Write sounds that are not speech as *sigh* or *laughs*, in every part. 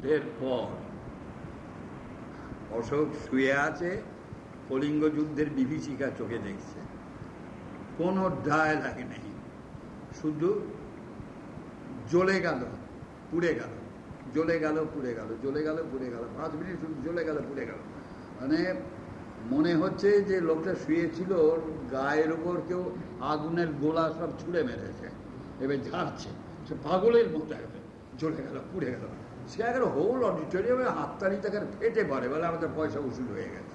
যুদ্ধের পর অশোক শুয়ে আছে, কলিঙ্গ যুদ্ধের বিভীষিকা চোখে দেখছে। কোনো লাগে নেই। শুধু জ্বলে গেল, পুড়ে গেল, জ্বলে গেল, পুড়ে গেল, জ্বলে গেল, পুড়ে গেল, পাঁচ মিনিট শুধু জ্বলে গেল, পুড়ে গেল। মানে মনে হচ্ছে যে লোকটা শুয়েছিল, গায়ের ওপর কেউ আগুনের গোলা সব ছুঁড়ে মেরেছে। এবার ঝাড়ছে। সে পাগলের মতো একবার জ্বলে গেল, পুড়ে গেল। সে একবার হোল অডিটোরিয়ামে হাততালি তাকে ফেটে পড়ে, বলে আমাদের পয়সা উসুল হয়ে গেছে।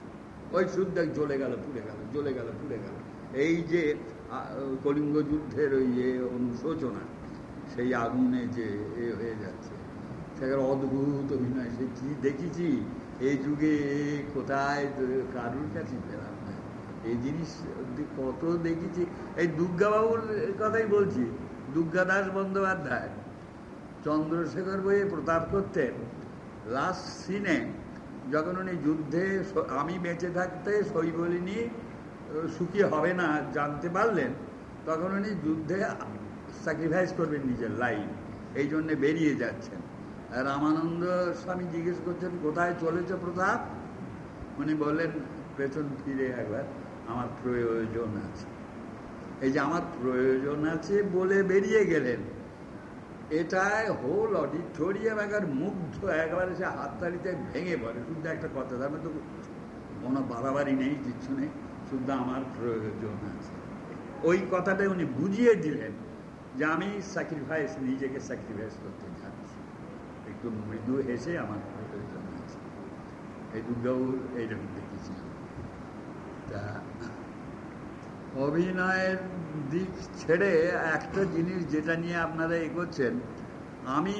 ওই শুদ্ধ জ্বলে গেল, পুড়ে গেল, জ্বলে গেল, পুড়ে গেল। এই যে কলিঙ্গ যুদ্ধের ওই যে অনুশোচনা, সেই আগুনে যে এ হয়ে যাচ্ছে, সেখানে অদ্ভুত অভিনয়, সে কি দেখেছি? এই যুগে কোথায় কারুর কাছে পেলাম না। এই জিনিস কত দেখেছি। এই দুর্গাবাবুর কথাই বলছি দুর্গা দাস বন্দ্যোপাধ্যায় চন্দ্রশেখর বইয়ে প্রতাপ করতেন লাস্ট সিনে যখন উনি যুদ্ধে আমি বেঁচে থাকতে সই বলিনি সুখী হবে না জানতে পারলেন, তখন উনি যুদ্ধে স্যাক্রিফাইস করবেন নিজের লাইফ এই জন্যে বেরিয়ে যাচ্ছেন। রামানন্দ স্বামী জিজ্ঞেস করছেন, কোথায় চলেছে প্রতাপ? উনি বললেন, পেছন ফিরে একবার, আমার প্রয়োজন আছে। এই যে, আমার প্রয়োজন আছে বলে বেরিয়ে গেলেন। এটাই হোল অডিটোরিয়াম একবার মুগ্ধ, একবারে সে হাততালিতে ভেঙে পড়ে। শুধু একটা কথা, তার তো কোনো বাড়াবাড়ি নেই কিছু নেই শুধু আমার প্রয়োজন আছে। ওই কথাটা উনি বুঝিয়ে দিলেন যে আমি স্যাক্রিফাইস নিজেকে স্যাক্রিফাইস করতে যাচ্ছি। একটু মৃদু হেসে আমার প্রয়োজন আছে। এই দুর্গাবুর এইরকম দেখেছিলাম। তা অভিনয়ের দিক ছেড়ে একটা জিনিস যেটা নিয়ে আপনারা এগোচ্ছেন, আমি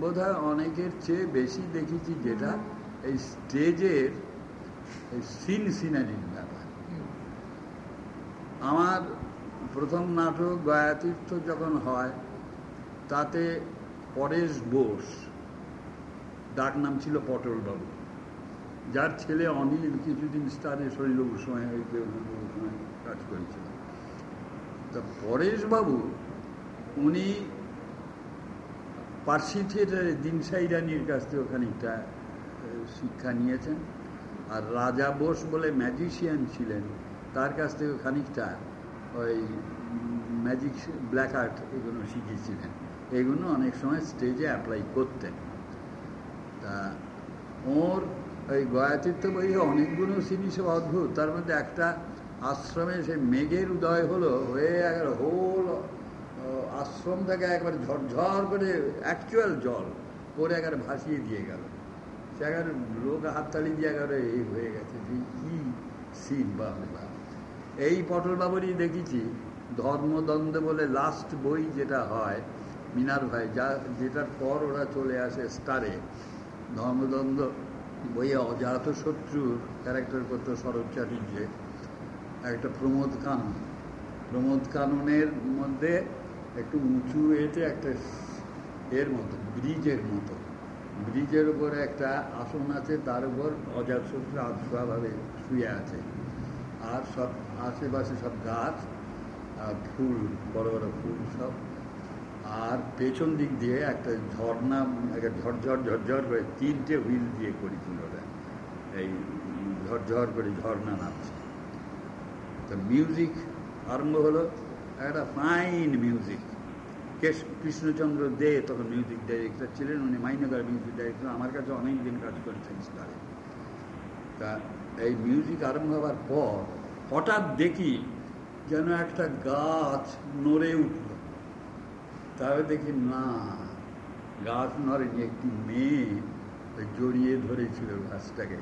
বোধহয় অনেকের চেয়ে বেশি দেখেছি যেটা এই স্টেজের সিন সিনারির ব্যাপার। আমার প্রথম নাটক গয়াতীর্থ যখন হয়, তাতে পরেশ বোস ডাক নাম ছিল পটলবাবু, যার ছেলে অনিল কিছুদিন স্টারে শরীরবাবুর সময় সময় কাজ করেছিল তা পরেশবাবু, উনি পার্সি থিয়েটারে দিনসাই রানির কাছ থেকে খানিকটা শিক্ষা নিয়েছেন। আর রাজা বোস বলে ম্যাজিশিয়ান ছিলেন, তার কাছ থেকে খানিকটা ওই ম্যাজিক ব্ল্যাক আর্ট এগুলো শিখিয়েছিলেন। এগুলো অনেক সময় স্টেজে অ্যাপ্লাই করতেন। তা ওর ওই গয়াতীর্থ বই অনেকগুলো জিনিস অদ্ভুত, তার মধ্যে একটা আশ্রমে সে মেঘের উদয় হলো, হয়ে একবার হোল আশ্রম থেকে একবার ঝরঝর করে অ্যাকচুয়াল জল পরে একবার ভাসিয়ে দিয়ে গেল। সে একবার লোক হাততালি দিয়ে একবারে এই হয়ে গেছে যে কি সিন বা এই পটলবাবুরই দেখেছি, ধর্মদ্বন্দ্ব বলে লাস্ট বই যেটা হয়, মিনার ভাই, যা, যেটার পর ওরা চলে আসে স্টারে ধর্মদ্বন্দ্ব বইয়ে অজাত শত্রুর ক্যারেক্টার করতো শরৎ একটা প্রমোদ কানন। প্রমোদ কাননের মধ্যে একটু উঁচু এতে একটা এর মতো, ব্রিজের মতো। ব্রিজের উপরে একটা আসন আছে, তার উপর অজাতশত্রু আধভাবে শুয়ে আছে। আর সব আশেপাশে সব গাছ আর ফুল, বড় বড় ফুল সব। আর পেছন দিক দিয়ে একটা ঝর্ণা, একটা ঝরঝর ঝরঝর করে তিনটে হুইল দিয়ে করেছিল ওরা এই ঝরঝর করে ঝর্ণা নামছে। তো মিউজিক আরম্ভ হলো একটা ফাইন মিউজিক কেশ কৃষ্ণচন্দ্র দে তখন মিউজিক ডাইরেক্টর ছিলেন, উনি মাইনগর মিউজিক ডাইরেক্টর আমার কাছে অনেক দিন কাজ করেছেন স্টারে। তা এই মিউজিক আরম্ভ হওয়ার পর হঠাৎ দেখি যেন একটা গাছ নড়ে উঠল। তাহলে দেখি না, গাছ নড়েনি, একটি মেয়ে জড়িয়ে ধরেছিল গাছটাকে,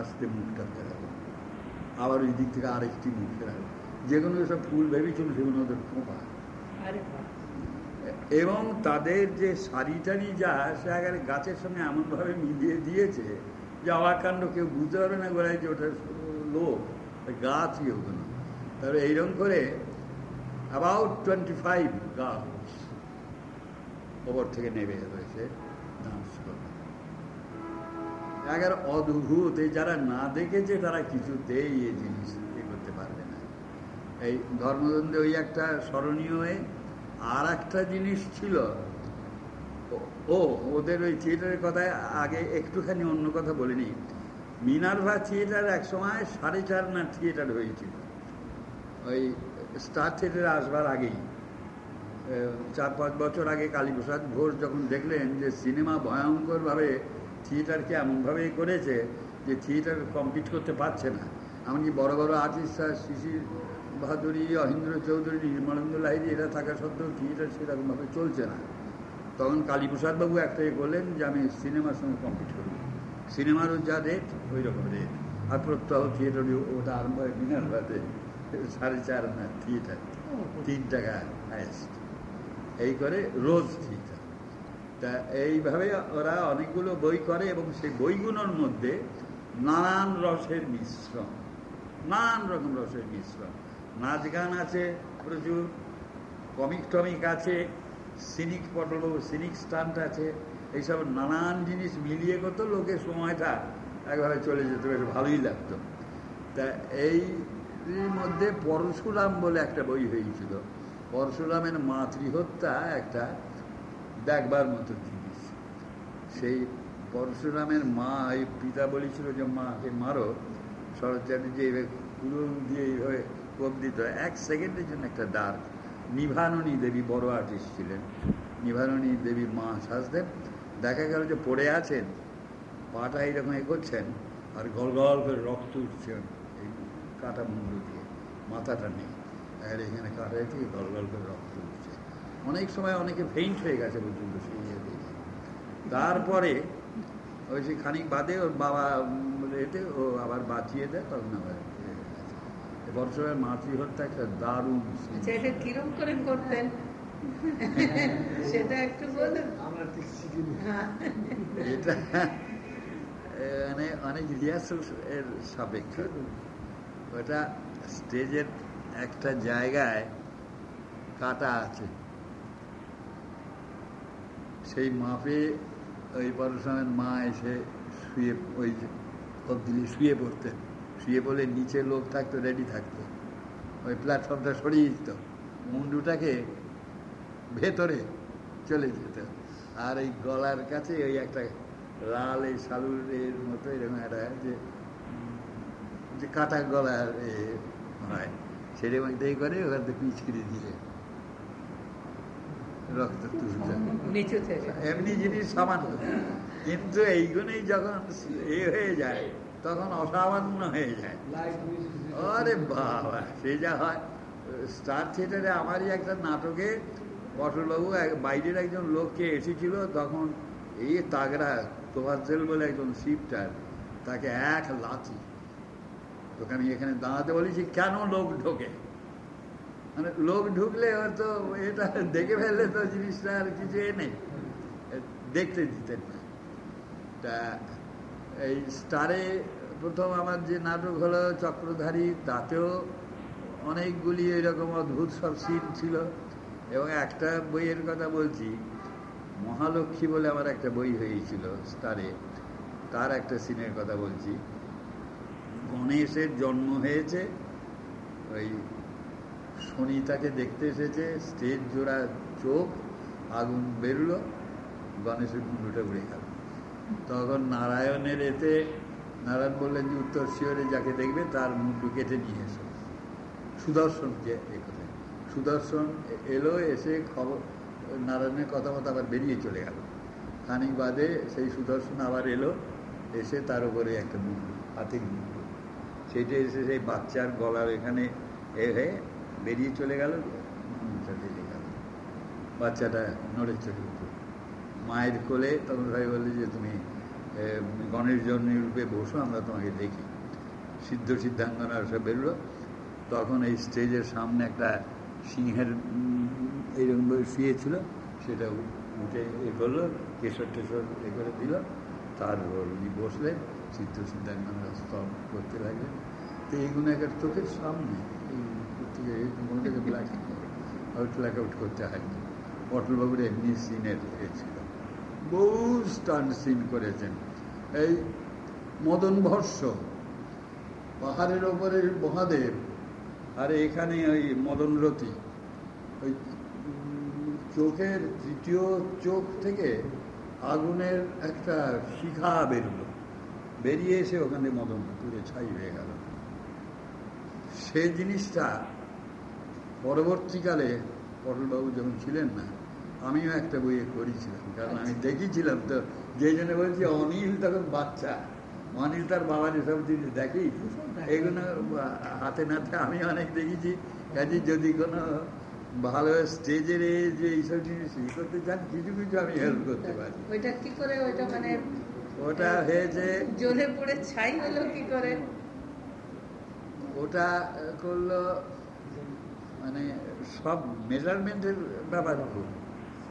আস্তে মুখটা ফেরালো আবার ওই দিক থেকে আরেকটি মুখ যে কোনো সব ফুল ভেবেছিল সেগুলো ওদের খোঁপা। এবং তাদের যে শাড়ি টাড়ি যা সে আগে গাছের সঙ্গে এমনভাবে মিলিয়ে দিয়েছে যে অবাকাণ্ড কেউ বুঝতে পারবে না গোড়ায় যে ওটা লোক গাছ গাছই ওখানে তারপরে এইরকম করে অ্যাবাউট টোয়েন্টি ফাইভ গার্লস ওপর থেকে নেমে রয়েছে ডান্স করে একের অদ্ভুত, এই যারা না দেখেছে তারা কিছুতেই এই জিনিস, এ করতে পারবে না। এই ধর্মদ্বন্দ্বে ওই একটা স্মরণীয় আর একটা জিনিস ছিল, ও ওদের ওই থিয়েটারের কথায় আগে একটুখানি অন্য কথা বলিনি মিনারভা থিয়েটার এক সময় সাড়ে চার না থিয়েটার হয়েছিল। ওই স্টার থিয়েটারে আসবার আগেই চার পাঁচ বছর আগে কালীপ্রসাদ ঘোষ যখন দেখলেন যে সিনেমা ভয়ঙ্করভাবে থিয়েটারকে এমনভাবে করেছে যে থিয়েটার কমপ্লিট করতে পারছে না। এমনকি বড় বড় আর্টিস্টরা শিশির বাহাদুরি অহিন্দ্র চৌধুরী নির্মলেন্দ্র লাহিরি এরা থাকা সত্ত্বেও থিয়েটার সেরকমভাবে চলছে না। তখন কালীপ্রসাদবাবু একটা এ করলেন যে আমি সিনেমার সঙ্গে কমপ্লিট করব। সিনেমারও যা রেট ওই রকম রেট আর প্রত্যহ থিয়েটারে ওটা আরম্ভ হয় বিনার ভাতে সাড়ে চার না থিয়েটার। তিন টাকা হায়েস্ট এই করে রোজ থিয়েটার। তা এইভাবে ওরা অনেকগুলো বই করে এবং সেই বইগুলোর মধ্যে নানান রসের মিশ্রণ, নানান রকম রসের মিশ্রণ। নাচ গান আছে প্রচুর, কমিক টমিক আছে, সিনিক পটল, সিনিক স্টান্ট আছে, এইসব নানান জিনিস মিলিয়ে করতো লোকের সময়টা একবারে চলে যেত, বেশ ভালোই লাগতো। তা এই মধ্যে পরশুরাম বলে একটা বই হয়েছিল। পরশুরামের মাতৃহত্যা একটা দেখবার মতো জিনিস সেই পরশুরামের মা, এই পিতা বলেছিল যে, মাকে মারো। শরৎ যে পুরো দিয়ে এইভাবে কোপ দিত। এক সেকেন্ডের জন্য একটা ডার্ক নিভাননী দেবী বড় আর্টিস্ট ছিলেন। নিভাননী দেবী মা সাজতেন। দেখা গেল যে পড়ে আছেন, পাটা এইরকম এ করছেন, আর গল গল করে রক্ত উঠছেন এই কাটা মুন্ডু দিয়ে। মাথাটা নেই। আর এখানে কাটা থেকে গল গল করে রক্ত অনেক সময় অনেকে ফেইন্ট হয়ে গেছে পর্যন্ত সেই ইয়ে দেখে তারপরে ওই সে খানিক বাদে ওর বাবা এতে ও আবার বাঁচিয়ে দেয় তখন আবার বর্ষমের মাতৃহত্যা একটা দারুণ আচ্ছা, কিরম করে করতেন? সেটা একটু বলুন। হ্যাঁ। এটা মানে অনেক রিহার্সাল এর সাপেক্ষ। ওটা স্টেজের একটা জায়গায় কাটা আছে। সেই মাপে ওই পরশুরামের মা এসে শুয়ে, ওই দিলে শুয়ে পড়তেন। শুয়ে পড়লে নিচে লোক থাকতো, রেডি থাকতো। ওই প্ল্যাটফর্মটা সরিয়ে দিত। মুন্ডুটাকে ভেতরে চলে যেত। আর এই গলার কাছে ওই একটা লাল এই শালুরের মতো এরকম একটা যে যে কাটা গলার হয়। সেটার মধ্যেই করে ওখান থেকে পিচকিরি দিয়ে এমনি জিনিস সামান্য। কিন্তু এইগুলোই যখন এ হয়ে যায়, তখন অসামান্য হয়ে যায়। আরে বাবা, সে যা হয়। স্টার থিয়েটারে আমারই একটা নাটকে পটলবাবু বাইরের একজন লোককে এসেছিল, তখন এই তাগড়া তোফাজ্জেল বলে একজন শিবটার, তাকে এক লাথি। আমি এখানে দাঁড়াতে বলেছি, কেন লোক ঢোকে? মানে লোক ঢুকলে হয়তো এটা দেখে ফেললে তো জিনিসটা আর কিছু এ নেই। দেখতে দিতেন না। তা এই স্টারে প্রথম আমার যে নাটক হলো চক্রধারী, তাতেও অনেকগুলি এরকম অদ্ভুত সব সিন ছিল। এবং একটা বইয়ের কথা বলছি, মহালক্ষ্মী বলে আমার একটা বই হয়েছিল স্টারে। তার একটা সিনের কথা বলছি। গণেশের জন্ম হয়েছে, ওই শনি তাকে দেখতে এসেছে, স্টেজ জোড়া চোখ, আগুন বেরলো, গণেশের মুন্ডুটা উড়ে গেল। তখন নারায়ণের এতে নারায়ণ বললেন যে, উত্তর শিওরে যাকে দেখবে, তার মুন্ডু কেটে নিয়ে এসো। সুদর্শনকে এ করে সুদর্শন এলো, এসে খবর নারায়ণের কথা মতো আবার বেরিয়ে চলে গেল। খানিক বাদে সেই সুদর্শন আবার এলো, এসে তার উপরে একটা মুন্ডু হাতির মুন্ডু সেটা এসে সেই বাচ্চার গলার এখানে এ হয়ে বেরিয়ে চলে গেল। বাচ্চাটা নড়ে চলে উঠল মায়ের কোলে তখন ভাই বললে যে, তুমি গণেশ জন্মী রূপে বসো, আমরা তোমাকে দেখি। সিদ্ধ সিদ্ধাঙ্গনা সব বেরোলো। তখন এই স্টেজের সামনে একটা সিংহের এইরকম শুয়েছিল সেটা উঠে এ করল, কেশর টেশর এ করে দিল। তার উনি বসলেন, সিদ্ধ সিদ্ধাঙ্গনা স্তব করতে লাগলেন। তো এইগুলো একটা চোখের সামনে। থেকে মনটাকে ব্ল্যাক আউট ব্ল্যাক আউট করতে হয়নি। পটলবাবুর এমনি সিনের ছিল বহু স্টান সিন করেছেন। এই মদন ভর্ষ পাহাড়ের ওপরে মহাদেব, আর এখানে ওই মদনরতি ওই চোখের তৃতীয় চোখ থেকে আগুনের একটা শিখা বেরোলো। বেরিয়ে এসে ওখানে মদন পুরে ছাই হয়ে গেল। সে জিনিসটা পরবর্তীকালে পটলবাবু যখন ছিলেন না আমিও একটা বইয়ে করেছিলাম কারণ আমি দেখেছিলাম তো যে জন্য বলছি অনিল তখন বাচ্চা। অনিল তার বাবার এসব জিনিস দেখি এগুলো হাতে নাতে আমি অনেক দেখেছি। কাজে যদি কোনো ভালো স্টেজের যে এইসব জিনিস ই করতে চান কিছু কিছু আমি হেল্প করতে পারি। ওইটা কি করে ওইটা মানে ওটা হয়েছে জ্বলে পড়ে ছাই হলো কি করে? ওটা করল মানে সব মেজারমেন্টের ব্যাপার খুব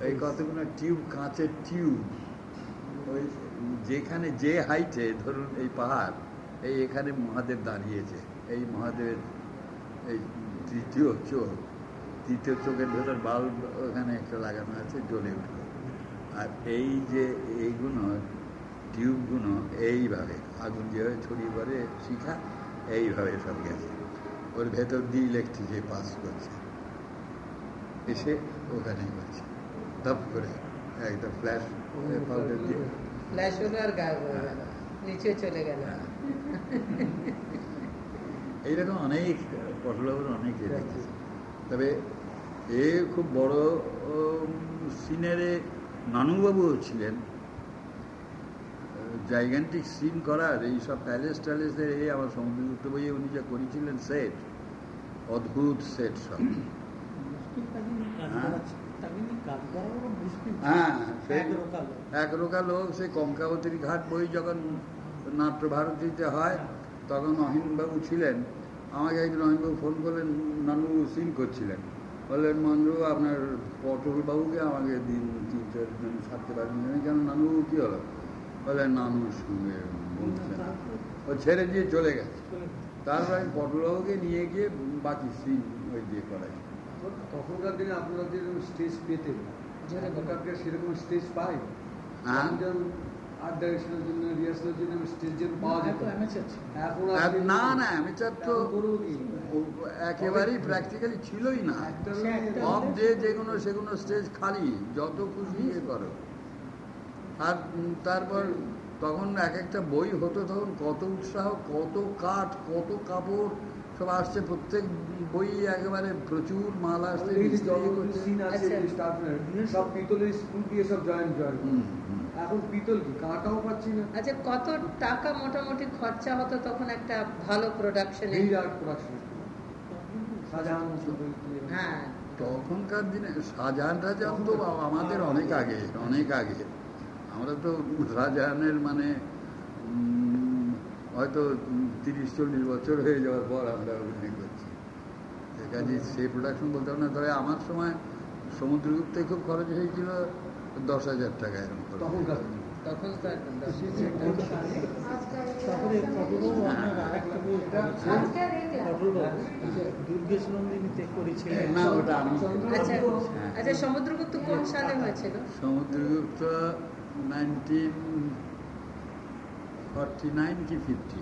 এই কতগুলো টিউব, কাঁচের টিউব, ওই যেখানে যে হাইটে ধরুন এই পাহাড়, এই এখানে মহাদেব দাঁড়িয়েছে, এই মহাদেবের এই তৃতীয় চোখ, তৃতীয় চোখের ভেতর বাল্ব ওখানে একটা লাগানো আছে, জ্বলে উঠল। আর এই যে এইগুলো টিউবগুলো এইভাবে আগুন যেভাবে ছড়িয়ে পড়ে, শিখা, এইভাবে সব গেছে। ওর ভেতর দিয়ে ইলেকট্রিকে পাস করছে। এসে ওখানে করছে ধপ করে একটা ফ্ল্যাশ পাউডার দিয়ে। ফ্ল্যাশ হলো আর গেল নিচে চলে গেল। এইরকম অনেক পটলবাবুর অনেক দেখেছি। তবে এ খুব বড় সিনারে নানুবাবুও ছিলেন। জাইগান্টিক সিন করার এই সব প্যালেস ট্যালেসের এই আমার সমুদ্রগুপ্ত বইয়ে উনি যা করেছিলেন সেট অদ্ভুত সেট সব। হ্যাঁ। এক রোকা লোক। সে কঙ্কাবতীর ঘাট বই যখন নাট্য ভারতীতে হয় তখন অহিনবাবু ছিলেন। আমাকে একদিন অহিনবাবু ফোন করলেন নানুবাবু সিন করছিলেন। বললেন আপনার পটলবাবুকে আমাকে দিন তিন চার দিন ছাড়তে পারেন কেন নানুবাবু কী হলো? বললেন নানুর সঙ্গে বলছেন ও ছেড়ে দিয়ে চলে গেছে। তারপর আমি পটলবাবুকে নিয়ে গিয়ে বাকি সিন ওই দিয়ে করাই। তখনকার দিনে আপনারা যেরকম স্টেজ পেতেন সেরকম স্টেজ পাই। হ্যাঁ। আর্ট ডাইরেকশনের জন্য রিহার্সালের জন্য স্টেজ যেন পাওয়া যেত। এখন আর আর না না অ্যামেচার তো এখন গরু- ও- একেবারেই প্র্যাকটিক্যালি ছিলই না। একটা সব যে যেগুলো সেগুলো স্টেজ খালি যত খুশি ইয়ে করো। আর তারপর তখন এক একটা বই হতো তখন কত উৎসাহ কত কাঠ কত কাপড় সব আসছে প্রত্যেক বই একেবারে প্রচুর মাল আসছে আচ্ছা। সব পিতলের স্কুল দিয়ে সব। এখন পিতল কি? কাঁটাও পাচ্ছি না। আচ্ছা কত টাকা মোটামুটি খরচা হতো তখন একটা ভালো প্রোডাকশনে বিরাট প্রোডাকশন শাহজাহান মুসলমান হ্যাঁ। তখনকার দিনে শাহজাহান রাজাহান তো আমাদের অনেক আগে অনেক আগে আমরা তো শাহজাহানের মানে হয়তো তিরিশ চল্লিশ বছর হয়ে যাওয়ার পর আমরা অভিনয় করছি। কাজে সেই প্রোডাকশন বলতে হবে না তবে আমার সময় সমুদ্রগুপ্তে খুব খরচ হয়েছিল দশ হাজার টাকা এরকম খরচ। তখন আচ্ছা আচ্ছা সমুদ্রগুপ্ত কোন সালে হয়েছিল সমুদ্রগুপ্ত নাইনটিন ফর্টি নাইন কি ফিফটি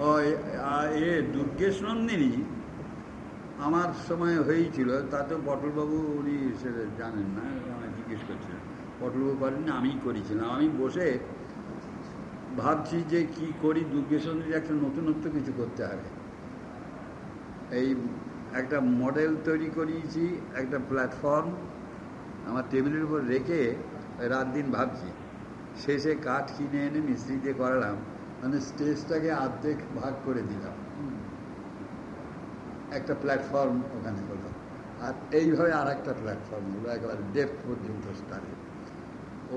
ও এ- আ- এ দুর্গেশ নন্দিনী আমার সময় হয়েছিল তাতে পটলবাবু উনি সেটা জানেন না আমায় জিজ্ঞেস করছিলেন। পটলবাবু করেননি আমি করেছিলাম। আমি বসে ভাবছি যে কি করি দুর্গেশ নন্দিনী একটা নতুনত্ব কিছু করতে হবে। এই একটা মডেল তৈরি করিয়েছি একটা প্ল্যাটফর্ম আমার টেবিলের উপর রেখে রাত দিন ভাবছি। শেষে কাঠ কিনে এনে মিস্ত্রি দিয়ে করালাম। মানে স্টেজটাকে আর্ধেক ভাগ করে দিলাম। একটা প্ল্যাটফর্ম ওখানে হলো। আর এইভাবে আর একটা প্ল্যাটফর্ম হলো, একেবারে ডেপ পর্যন্ত স্টারে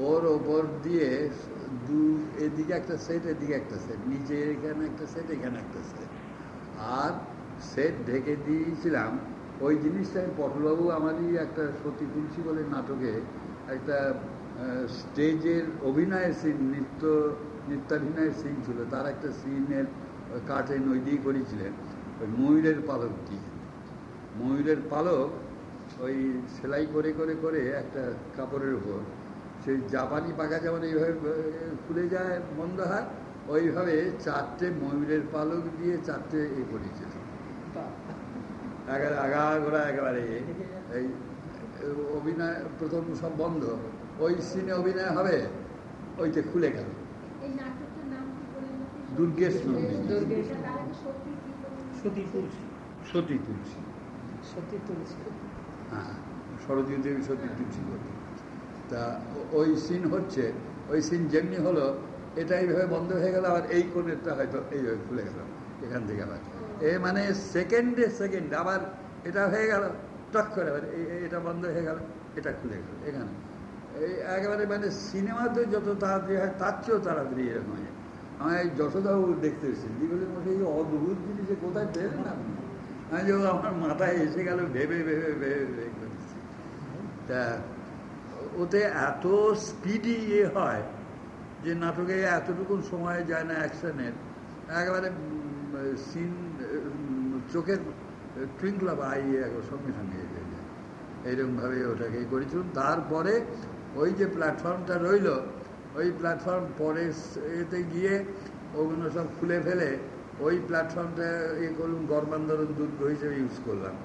ওর ওপর দিয়ে দু এদিকে একটা সেট এদিকে একটা সেট নিচে এখানে একটা সেট এখানে একটা সেট আর সেট ঢেকে দিয়েছিলাম ওই জিনিসটা আমি পটলবাবু আমারই একটা সতী তুলসী বলে নাটকে একটা স্টেজের অভিনয়ের সিন নৃত্য, নৃত্যাভিনয়ের সিন ছিল। তার একটা সিনের কার্টেন ওই দিয়ে করেছিলেন ওই ময়ূরের পালক দিয়ে। ময়ূরের পালক ওই সেলাই করে করে করে একটা কাপড়ের উপর, সেই জাপানি পাকা যেমন এইভাবে খুলে যায় বন্ধ হয় ওইভাবে চারটে ময়ূরের পালক দিয়ে চারটে এ করেছিল। আগা ঘোড়া একেবারে এই অভিনয় প্রথম সব বন্ধ। ওই সিনে অভিনয় হবে ওইটা খুলে গেল? দুর্গেশ? সতী তুলসী। সতী তুলসী। সতী তুলসী। হ্যাঁ শরদীয় দেবী সতী তুলসী করতে তা ওই সিন হচ্ছে ওই সিন যেমনি হলো এটা এইভাবে বন্ধ হয়ে গেল আবার এই কোণেরটা হয়তো এইভাবে খুলে গেল এখান থেকে আবার। এ মানে সেকেন্ডে সেকেন্ড আবার এটা হয়ে গেল, টক করে এই- এটা বন্ধ হয়ে গেল, এটা খুলে গেল, এখানে। এই একেবারে মানে সিনেমাতে যত তাড়াতাড়ি হয়, তার চেয়েও তাড়াতাড়ি এরকম হয়। আমার এই যশোদাবাবু দেখতে এসেছি বলে মধ্যে এই অদ্ভুত জিনিসে কোথায় পেলেন না আপনি?" আমি যে আমার মাথায় এসে গেল, ভেবে ভেবে ভেবে ভেবে তা, ওতে এত স্পিডি ইয়ে হয় যে নাটকে এতটুকু সময় যায় না অ্যাকশনের। একেবারে সিন চোখের টুইঙ্কল বা আই সঙ্গে সঙ্গে এসে যায়। এইরকমভাবে ওটাকে করেছিলাম। তারপরে ওই যে প্ল্যাটফর্মটা রইল, ওই প্ল্যাটফর্ম পরে এতে গিয়ে ওগুলো সব খুলে ফেলে, ওই প্ল্যাটফর্মটা ইয়ে করলাম গর্বান্দরণ দুর্গ হিসেবে ইউজ করলাম।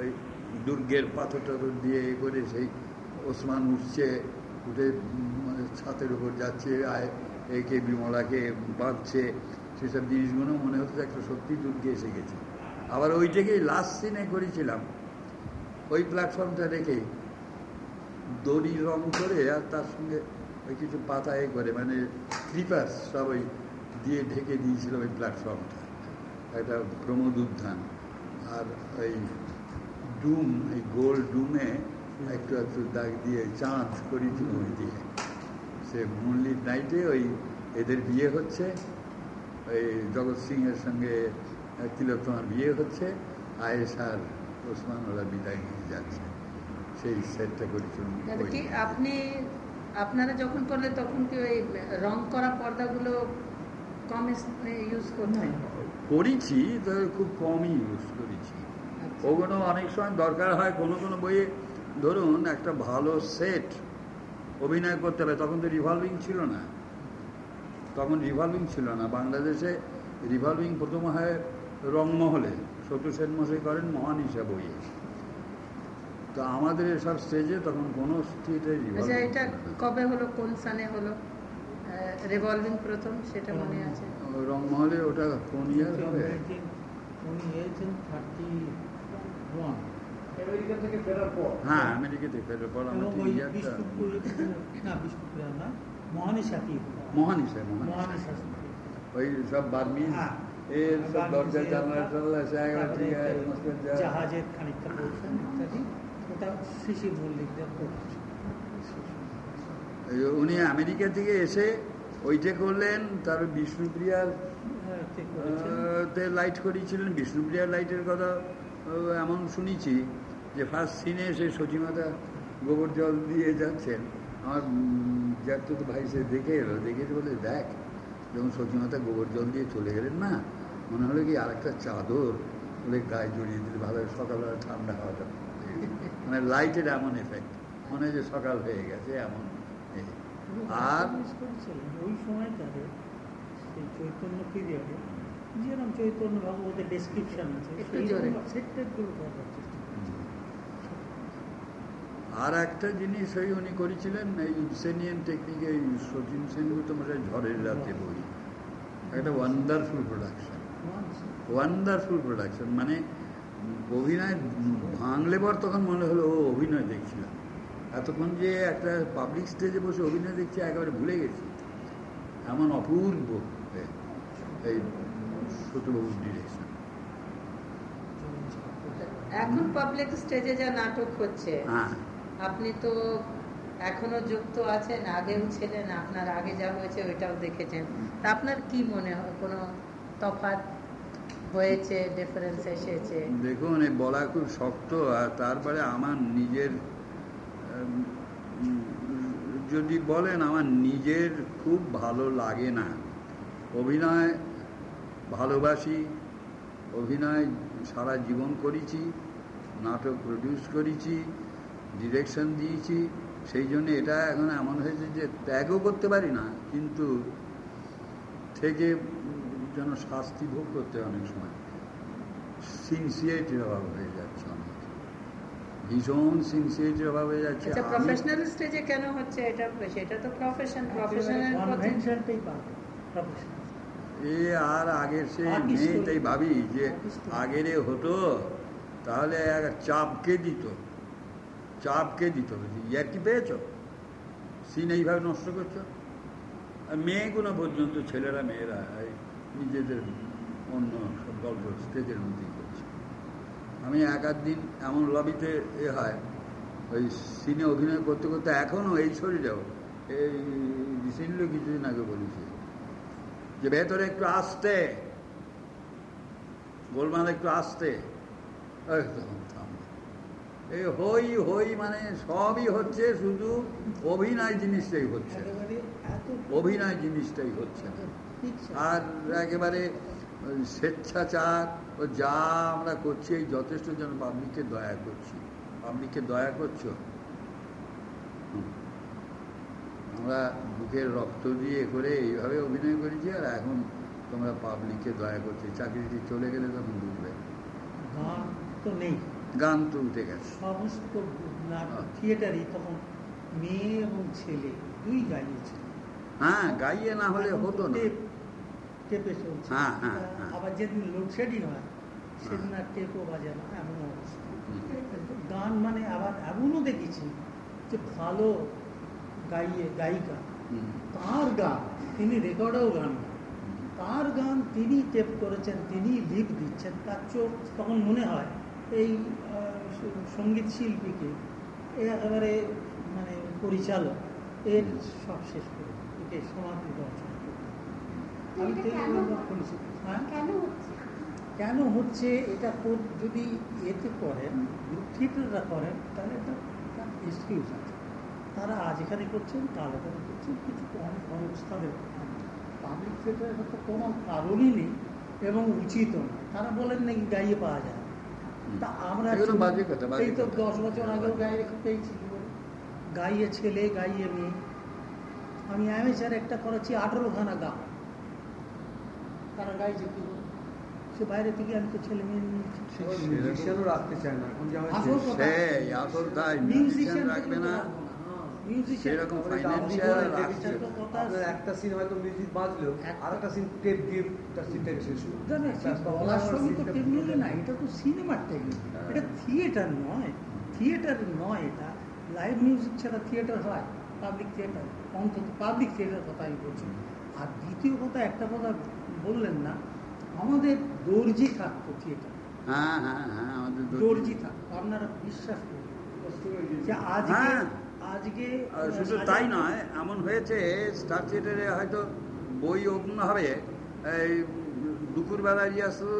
ওই দুর্গের পাথর টাথর দিয়ে এ করে সেই ওসমান উঠছে, উঠে মানে ছাতের উপর যাচ্ছে, আয়, একে বিমলাকে বাঁধছে, সেসব জিনিসগুলো মনে হচ্ছে একটা সত্যি দুর্গে এসে গেছে। আবার ওইটাকেই লাস্ট সিনে করেছিলাম। ওই প্ল্যাটফর্মটা রেখেই দড়ি রং করে আর তার সঙ্গে ওই কিছু পাতা এ করে মানে ক্রিপার্স সব ওই দিয়ে ঢেকে দিয়েছিল ওই প্ল্যাটফর্মটা একটা প্রমোদ উদ্যান আর ওই ডুম এই গোল ডুমে একটু একটু দাগ দিয়ে চাঁদ করেছিল ওই দিয়ে। সে মুনলিট নাইটে ওই এদের বিয়ে হচ্ছে। ওই জগৎ সিংয়ের সঙ্গে তিলোত্তমার বিয়ে হচ্ছে আয়েস আর ওসমান ওরা বিদায় নিয়ে যাচ্ছে। সেই সেটটা করেছিলাম দাদা কি আপনি আপনারা যখন করলেন তখন কি ওই রং করা পর্দাগুলো কম ইউজ করতেন? করেছি খুব কমই ইউজ করেছি। ওগুলো অনেক সময় দরকার হয় কোনো কোনো বইয়ে ধরুন একটা ভালো সেট অভিনয় করতে হবে তখন তো রিভলভিং ছিল না। তখন রিভলভিং ছিল না। বাংলাদেশে রিভলভিং প্রথম হয় রংমহলে সতু সেন মশাই করেন মহানিশা বইয়ে তো আমাদের এসব স্টেজে তখন কোনো স্টেজে আচ্ছা এটা কবে হলো? কোন সানে হলো? রিভলভিং প্রথম সেটা মনে আছে? রংমহলে ওটা কোন ইয়ার হবে? হ্যাঁ আমেরিকাতে ফেরার পর এবং আমাদের ওই ইয়ারটা বিষ্ণুপুর না বিষ্ণুপুর মহানিশা মহানিশা মহানিশা মহানিশা ওই সব বার্মিজ? হ্যাঁ। এর সব দরজা জানলা টানলা সে ঠিক আছে, জাহাজের খানিকটা পোর্শন ইত্যাদি। ওটা শিশির মল্লিকদের উনি আমেরিকা থেকে এসে ওইটা করলেন তার বিষ্ণুপ্রিয়ার হ্যাঁ, তে লাইট করিয়েছিলেন। বিষ্ণুপ্রিয়ার লাইটের কথা এমন শুনেছি যে ফার্স্ট সিনে এসে সচিমাতা গোবর জল দিয়ে যাচ্ছেন। আমার জ্যাঠতো তো ভাই সে দেখে এলো দেখে বলে দেখ যখন সচিমাতা গোবর জল দিয়ে চলে গেলেন না মনে হলো কি আরেকটা চাদর বলে গায়ে জড়িয়ে দিলে ভালো সকালবেলা ঠান্ডা হাওয়াটা মানে লাইটের এমন এফেক্ট মনে হয় যে সকাল হয়ে গেছে এমন। আর ওই সময়টাতে সেই চৈতন্য পিরিয়ডে যেরকম চৈতন্য ভাগবতের ডেসক্রিপশন আছে একটু করার চেষ্টা আর একটা জিনিস ওই উনি করেছিলেন এই সেনিয়ান টেকনিকে এই সচিন সেনগুপ্ত মশাই ঝড়ের রাতে বই। একটা ওয়ান্ডারফুল প্রোডাকশন। ওয়ান্ডারফুল প্রোডাকশন মানে অভিনয় ভাঙলে পর তখন মনে হলো ও অভিনয় দেখছিলাম এতক্ষণ যে একটা পাবলিক স্টেজে বসে অভিনয় দেখছি একেবারে ভুলে গেছি। এমন অপূর্ব এই সত্যবাবুর ডিরেকশন এখন পাবলিক স্টেজে যা নাটক হচ্ছে হ্যাঁ। আপনি তো এখনও যুক্ত আছেন আগেও ছিলেন আপনার আগে যা হয়েছে ওইটাও দেখেছেন। তা আপনার কি মনে হয় কোনো তফাৎ হয়েছে ডিফারেন্স এসেছে। দেখুন, এই বলা খুব শক্ত, আর তারপরে আমার নিজের যদি বলেন আমার নিজের খুব ভালো লাগে না। অভিনয় ভালোবাসি, অভিনয় সারা জীবন করেছি, নাটক প্রডিউস করেছি ডিরেকশন দিয়েছি, সেই জন্য এটা এখন এমন হয়েছে যে ত্যাগও করতে পারি না, কিন্তু থেকে যেন শাস্তি ভোগ করতে হয় অনেক সময়। সিনসিয়ারিটির অভাব হয়ে যাচ্ছে অনেক ভীষণ সিনসিয়ারিটির অভাবে যাচ্ছে। আচ্ছা প্রফেশনাল স্টেজে কেন হচ্ছে এটা? সেটা তো প্রফেশন কনভেনশনটাই প্রফেশনাল এ আর আগের সে Artist নেই তাই ভাবি যে আগের হতো তাহলে এক চাপকে দিত। চাপকে দিত। ইয়ার কি পেয়েছ? সিন এইভাবে নষ্ট করছ? আর মেয়েগুলো পর্যন্ত ছেলেরা মেয়েরা নিজেদের অন্য সব গল্প স্টেজের মধ্যেই করছে আমি এক দিন এমন লবিতে এ হয় ওই সিনে অভিনয় করতে করতে এখনও এই শরীরেও এই রিসেন্টলি কিছুদিন আগে বলেছি যে ভেতরে একটু আসতে গোলমাল একটু আসতে এই তখন থামবে। এই হই হই মানে সবই হচ্ছে শুধু অভিনয় জিনিসটাই হচ্ছে অভিনয় জিনিসটাই হচ্ছে না। আর একেবারে স্বেচ্ছাচার ও যা আমরা করছি এই যথেষ্ট যেন পাবলিককে দয়া করছি। পাবলিককে দয়া করছ? আমরা বুকের রক্ত দিয়ে করে এইভাবে অভিনয় করেছি আর এখন তোমরা পাবলিককে দয়া করছি। চাকরিটি চলে গেলে তখন বুঝবে। গান তো নেই। গান তো উঠে গেছে। সমস্ত হ্যাঁ। থিয়েটারই তখন মেয়ে এবং ছেলে দুই গাইয়েছে। হ্যাঁ গাইয়ে না হলে হতো না। টেপ চলছে। হ্যাঁ, হ্যাঁ, হ্যাঁ। আবার যেদিন লোডশেডিং হয় সেদিন আর টেপও বাজে না এমন অবস্থা। গান মানে আবার এমনও দেখেছি যে ভালো গাইয়ে গায়িকা তার গান তিনি রেকর্ডেও গান। তার গান তিনি টেপ করেছেন তিনি লিপ দিচ্ছেন তার চোখ তখন মনে হয় এই সংগীত শিল্পীকে এ একেবারে মানে পরিচালক এর সব শেষ করে একে সমাধি দর্শন কেন হয়? কেন হচ্ছে? কেন হচ্ছে? এটা যদি এতে করেন থিয়েটাররা করেন তাহলে এটা এক্সকিউজ আছে। তারা আজ এখানে করছেন কাল এখানে করছেন কিছু কম খরচ তাদের পাবলিক থিয়েটারের তো কোনো কারণই নেই এবং উচিত নয়। তারা বলেন নাকি গাইয়ে পাওয়া যায় তা আমরা এই তো দশ বছর আগেও গায়ে রেখে পেয়েছি। গাইয়ে ছেলে গাইয়ে মেয়ে। আমি অ্যামেচার একটা করেছি আঠেরো খানা গান তারা গাইছে কি সে বাইরে থেকে আমি তো ছেলে মেয়ে নিয়েছি রাখতে চায় না। আসল কথা সেই আসল তাই মিউজিশিয়ান মিউজিশিয়ান রাখবে না। সেরকম ফাইন্যান্সিয়াল আপনি বলেন, রাখছে। তো কথা আপনার একটা সিন হয়তো মিউজিক বাজলো আর একটা সিন টেপ দিয়ে তার সিনটাকে শেষ হলো না, না, সে ব্যাস, তখন বলার আবার সঙ্গে তো সিনটা টেকনিক না এটা তো সিনেমার টেকনিক হ্যাঁ। এটা থিয়েটার নয়। থিয়েটার নয় এটা। লাইভ মিউজিক ছাড়া থিয়েটার হয় পাবলিক থিয়েটার অন্তত পাবলিক থিয়েটার কথা আমি বলছি। আর দ্বিতীয় কথা একটা কথা বললেন না আমাদের দর্জি থাকতো থিয়েটার হ্যাঁ হ্যাঁ হ্যাঁ আমাদের দর্জি। থাকতো আপনারা বিশ্বাস করুন। যে আজকে হ্যাঁ। আজকে শুধু তাই নয় এমন হয়েছে স্টার থিয়েটারে হয়তো বই ওপেন হবে। এই দুপুরবেলা রিহার্সাল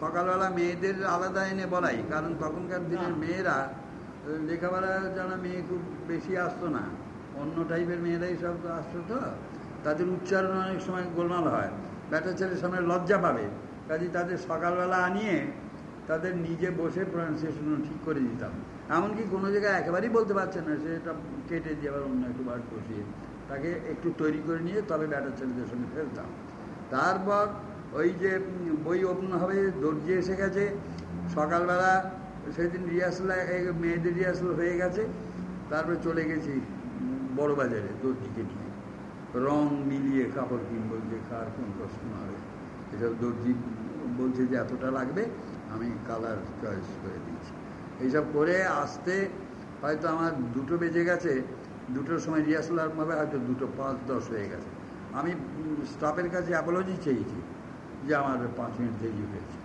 সকালবেলা মেয়েদের আলাদা এনে বলাই কারণ তখনকার দিনের মেয়েরা লেখাপড়া জানা মেয়ে খুব বেশি আসতো না। অন্য টাইপের মেয়েরাই সব আসতো তো তাদের উচ্চারণ অনেক সময় গোলমাল হয়। ব্যাটা ছেলের সামনে লজ্জা পাবে। কাজে তাদের সকালবেলা আনিয়ে তাদের নিজে বসে প্রনাউন্সিয়েশন ঠিক করে দিতাম। এমনকি কোনো জায়গায় একেবারেই বলতে পারছে না সেটা কেটে দিয়ে আবার অন্য একটু বার বসিয়ে তাকে একটু তৈরি করে নিয়ে তবে ব্যাটার ছেলেদের সঙ্গে ফেলতাম। তারপর ওই যে বই ওপেন হবে দর্জি এসে গেছে। সকালবেলা সেদিন রিহার্সাল মেয়েদের রিহার্সাল হয়ে গেছে। তারপরে চলে গেছি উম, বড় বাজারে দর্জিকে নিয়ে। রং মিলিয়ে কাপড় কিনবো যে কার কোন কস্টিউম হবে। এসব দর্জি বলছে যে এতটা লাগবে, আমি কালার চয়েস করে দিচ্ছি। এইসব করে আসতে হয়তো আমার দুটো বেজে গেছে, দুটোর সময় রিহার্সাল হবে, হয়তো দুটো পাঁচ দশ হয়ে গেছে। আমি স্টাফের কাছে অ্যাপোলজি চেয়েছি যে আমার পাঁচ মিনিট দেরি হয়েছে।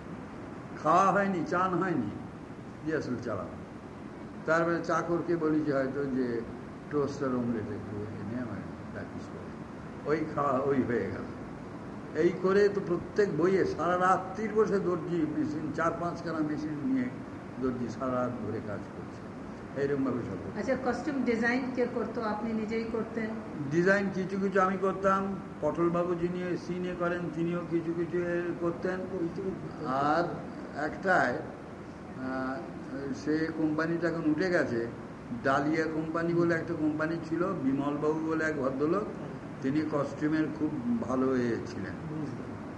খাওয়া হয়নি, চান হয়নি রিহার্সাল চালানো তারপরে চাকরকে বলি যে হয়তো যে টোস্টার অমলেট একটু এনে আমার প্র্যাকটিস করে। ওই খাওয়া ওই হয়ে গেল। এই করে তো প্রত্যেক বইয়ে সারা রাত্রির বসে দর্জি মেশিন চার পাঁচখানা মেশিন নিয়ে দর্জি সারা রাত ধরে কাজ করছে। এইরকমভাবে সব আচ্ছা কস্টিউম ডিজাইন কে করতো? আপনি নিজেই করতেন? ডিজাইন কিছু কিছু আমি করতাম। পটলবাবু যিনি সিনে করেন তিনিও কিছু কিছু করতেন। আর একটায় সে কোম্পানিটা এখন উঠে গেছে। ডালিয়া কোম্পানি বলে একটা কোম্পানি ছিল বিমলবাবু বলে এক ভদ্রলোক। তিনি কস্টিউমের খুব ভালো ছিলেন।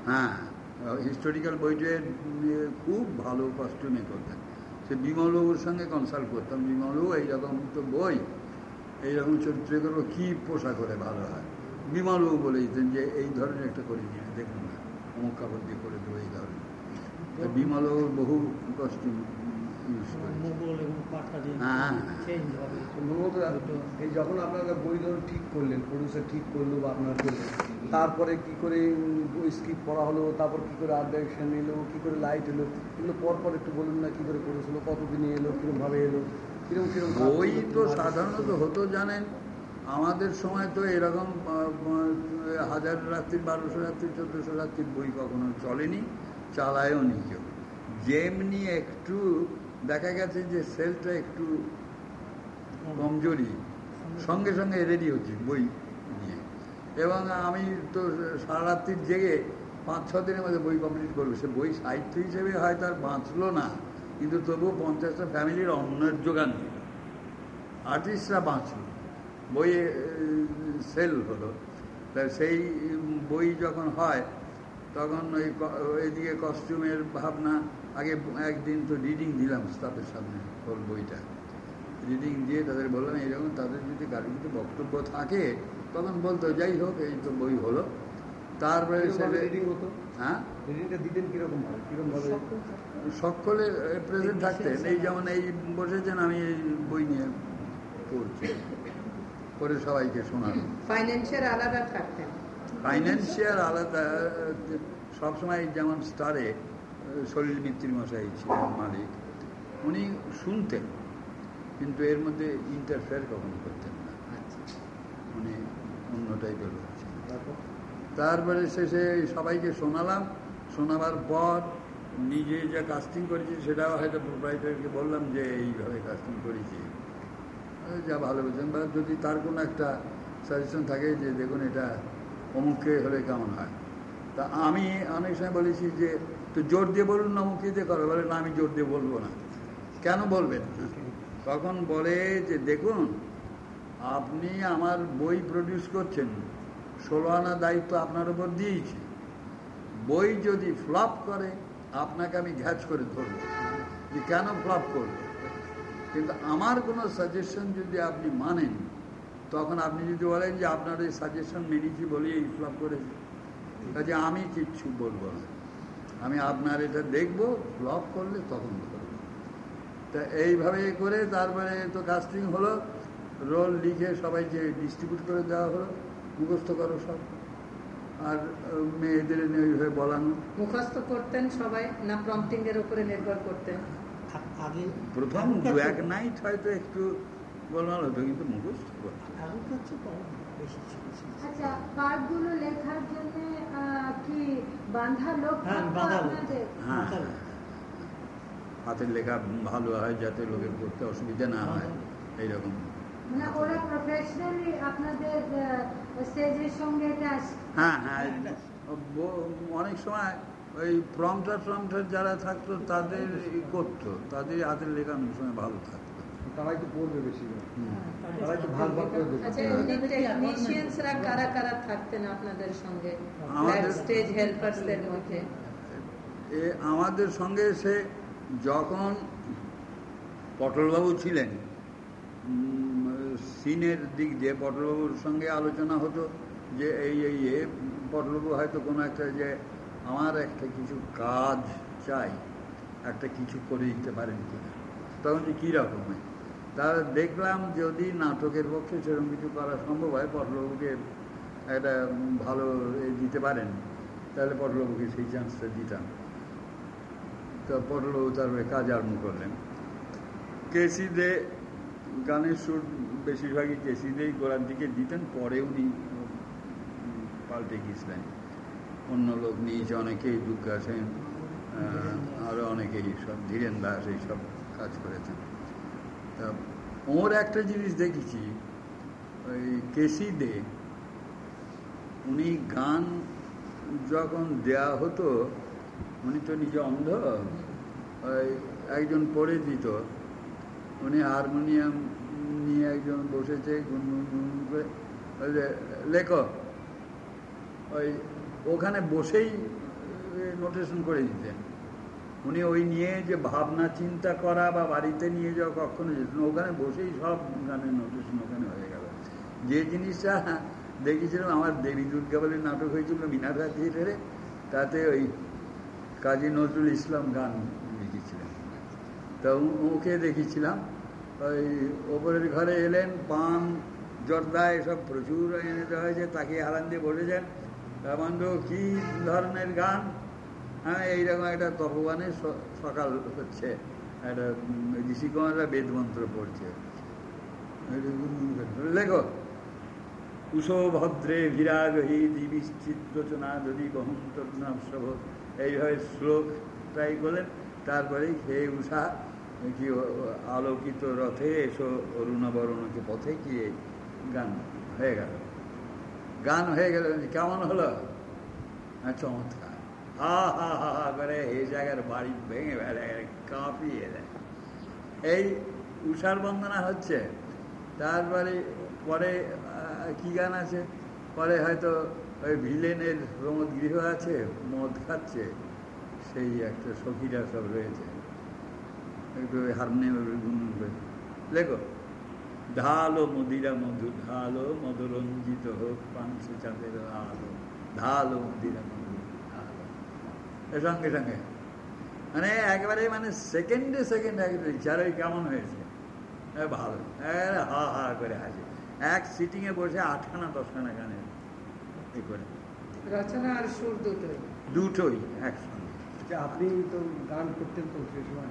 হ্যাঁ হিস্টোরিক্যাল বইটে খুব ভালো কস্টিউমে করতেন। সে বিমলবাবুর সঙ্গে কনসাল্ট করতাম। বিমলবাবু এইরকম তো বই এইরকম চরিত্রে করব কী পোশাক করে ভালো হয়? বিমলবাবু বলে দিতেন যে, এই ধরনের একটা করে দিন দেখুন না, অমুক কাপড় দিয়ে করে দেবো, এই ধরনের। বিমলবাবুর বহু কস্টিউম এই যখন আপনারা বই ধরুন ঠিক করলেন প্রডিউসার ঠিক করল বা আপনারা তারপরে কি করে স্ক্রিপ্ট পড়া হলো তারপর কি করে আর্ট ডাইরেকশন এলো কি করে লাইট এলো এগুলো পর পর একটু বলুন না কি করে করেছিল কতদিনে এলো কিরম ভাবে এলো কিরম কিরম বই তো সাধারণত হতো, জানেন? আমাদের সময় তো এরকম হাজার রাত্রির বারোশো রাত্রি, চোদ্দোশো রাত্রির বই কখনো চলেনি, চালায়ও নি কেউ। যেমনি একটু দেখা গেছে যে সেলটা একটু কমজোরি, সঙ্গে সঙ্গে রেডি হচ্ছি বই নিয়ে। এবং আমি তো সারা রাত্রির জেগে পাঁচ, ছ দিনের মধ্যে বই কমপ্লিট করব। সে বই সাহিত্য হিসেবে হয়তো আর বাঁচলো না, কিন্তু তবুও পঞ্চাশটা ফ্যামিলির অন্যের যোগান দিল। আর্টিস্টরা বাঁচল। বইয়ে সেল হলো। তা সেই বই যখন হয় তখন ওই ক- এদিকে কস্টিউমের ভাবনা আগে একদিন তো রিডিং দিলাম স্টাফের সামনে ওর বইটা। রিডিং দিয়ে তাদের বললাম এইরকম তাদের যদি কারোর কিছু বক্তব্য থাকে তখন বলতো যাই হোক এই তো বই হলো। তারপরে হ্যাঁ? রিডিংটা দিতেন কীরকম ভাবে? ভাবে? সকলে প্রেজেন্ট থাকতেন। এই যেমন এই বসেছেন আমি এই বই নিয়ে পড়ছি। পরে সবাইকে শোনানো ফাইন্যান্সিয়াল আলাদা থাকতেন। ফাইন্যান্সিয়াল আলাদা সবসময় যেমন স্টারে সলিল মিত্রি মশাই ছিলেন মালিক উনি শুনতেন কিন্তু এর মধ্যে ইন্টারফেয়ার কখনো করতেন না। উনি অন্য টাইপের তারপর? তারপরে শেষে সবাইকে শোনালাম শোনাবার পর নিজে যা কাস্টিং করেছি সেটাও হয়তো প্রোপ্রাইটারকে বললাম যে এইভাবে কাস্টিং করেছি। যা ভালো বুঝলেন বা যদি তার কোনো একটা সাজেশন থাকে যে দেখুন এটা অমুককে হলে কেমন হয়? তা আমি অনেক সময় বলেছি যে, তো জোর দিয়ে বলুন না অমুকে দিয়ে করো। বলে, না, আমি জোর দিয়ে বলব না। কেন বলবেন? তখন বলে যে, দেখুন, আপনি আমার বই প্রডিউস করছেন, ষোলো আনা দায়িত্ব আপনার উপর দিয়েছি। বই যদি ফ্লপ করে, আপনাকে আমি ঘ্যাচ করে ধরব। যে, কেন ফ্লপ করবে? কিন্তু আমার কোনো সাজেশন যদি আপনি মানেন তখন আপনি যদি বলেন যে আপনার এই সাজেশন মেনেছি বলেই এই ফ্লপ করেছি। কাজে আমি কিচ্ছু বলব না। আমি আপনার এটা দেখব ফ্লপ করলে তখন ধরব তা এইভাবে করে তারপরে তো কাস্টিং হলো রোল লিখে সবাই যে ডিস্ট্রিবিউট করে দেওয়া হলো মুখস্থ করো সব। আর মেয়েদের এনে ওইভাবে বলানো। মুখস্থ করতেন সবাই না প্রম্পটিং এর উপরে নির্ভর করতেন? প্রথম দু এক নাইট হয়তো একটু গোলমাল হতো কিন্তু মুখস্থ আচ্ছা লেখার জন্য কি বাঁধা লোক হ্যাঁ, বাঁধা লোক। হ্যাঁ। হাতের লেখা ভালো হয় যাতে লোকের করতে অসুবিধা না হয়। এইরকম। মানে ওরা প্রফেশনালি আপনাদের স্টেজের সঙ্গে হ্যাঁ হ্যাঁ। অনেক সময় ওই প্রমটার ট্রমটার যারা থাকতো তাদের ই করতো। তাদের হাতের লেখা অনেক সময় ভালো থাকতো। তারাই তো পড়বে বেশি হুম। তারাই তো ভাগ ভাগ করে দেবে আচ্ছা টেকনিশিয়ানসরা কারা কারা থাকতেন আপনাদের সঙ্গে? আমাদের- স্টেজ হেল্পার্সদের মধ্যে? এ আমাদের সঙ্গে সে যখন পটলবাবু ছিলেন সিনের দিক দিয়ে পটলবাবুর সঙ্গে আলোচনা হতো যে এই এই এ পটলবাবু হয়তো কোনো একটা যে আমার একটা কিছু কাজ চাই একটা কিছু করে দিতে পারেন কিনা। তখন যে কীরকম হয় তা দেখলাম যদি নাটকের পক্ষে সেরকম কিছু করা সম্ভব হয় পটলবাবুকে একটা ভালো দিতে পারেন। তাহলে পটলবাবুকে সেই চান্সটা দিতাম। তো পটলবাবু তারপরে কাজ আরম্ভ করলেন। কেসিদে গানের সুর বেশিরভাগই কেসিদেই গোড়ার দিকে দিতেন পরে উনি পাল্টে গিয়েছিলেন। অন্য লোক নিয়েছে অনেকেই সেন আহ, আরও অনেকেই সব ধীরেন দাস এইসব কাজ করেছেন। তা ওর একটা জিনিস দেখেছি, ওই কেসি দে উনি গান যখন দেয়া হতো, উনি তো নিজে অন্ধ, ওই একজন পড়ে দিত। উনি হারমোনিয়াম নিয়ে একজন বসেছে গুনগুন করে লেখো, ওই ওখানে বসেই নোটেশন করে দিতেন। উনি ওই নিয়ে যে ভাবনা চিন্তা করা বা বাড়িতে নিয়ে যাওয়া কখনো যেত ওখানে বসেই সব গানের নোটেশন ওখানে হয়ে গেল। যে জিনিসটা দেখেছিলাম, আমার দেবী দুর্গা বলে নাটক হয়েছিল মিনারা থিয়েটারে, তাতে ওই কাজী নজরুল ইসলাম গান লিখেছিলেন। তা ওকে দেখেছিলাম, ওই ওপরের ঘরে এলেন, পান, জর্দা, এসব প্রচুর এনে দেওয়া হয়েছে, তাকে হারান দিয়ে বলেছেন রামান্ড কি ধরনের গান? হ্যাঁ এইরকম একটা তপবানে সকাল হচ্ছে। একটা উম, ঋষি কুমাররা বেদ মন্ত্র পড়ছে। লেখো। কুশো ভদ্রে বিরাগহী দিবিশ্চিত রচনা যদি বহন্তর্নাম সভ এইভাবে শ্লোক ট্রাই করলেন। তারপরেই হে উষা কি আলোকিত রথে এসো অরুণাবরণকে পথে কি গান হয়ে গেল। গান হয়ে গেল কেমন হলো? হ্যাঁ, চমৎকার। হা হা হা হা করে এই জায়গার বাড়ি ভেঙে ফেলে কাঁপিয়ে দেয়। এই উষার বন্দনা হচ্ছে। তারপরে, পরে কি গান আছে? পরে হয়তো ওই ভিলেনের প্রমোদ গৃহ আছে, মদ খাচ্ছে, সেই একটা সখীরা সব রয়েছে। একটু হারমোনিয়াম গুনগুন করে। লেখো, ঢালো মদিরা মধু, ঢালো মদরঞ্জিত হোক পাঞ্চে চাঁদের আলো। ঢালো মদিরা সঙ্গে সঙ্গে। মানে একেবারে মানে সেকেন্ডে সেকেন্ড একবারে চার ওই কেমন হয়েছে? এ ভালো। এ হা হা করে হাসি। এক সিটিংয়ে বসে আটখানা দশখানা করে। রচনা আর সুর দুটোই? দুটোই একসঙ্গে। আচ্ছা আপনি তো গান করতেন তো সে সময়?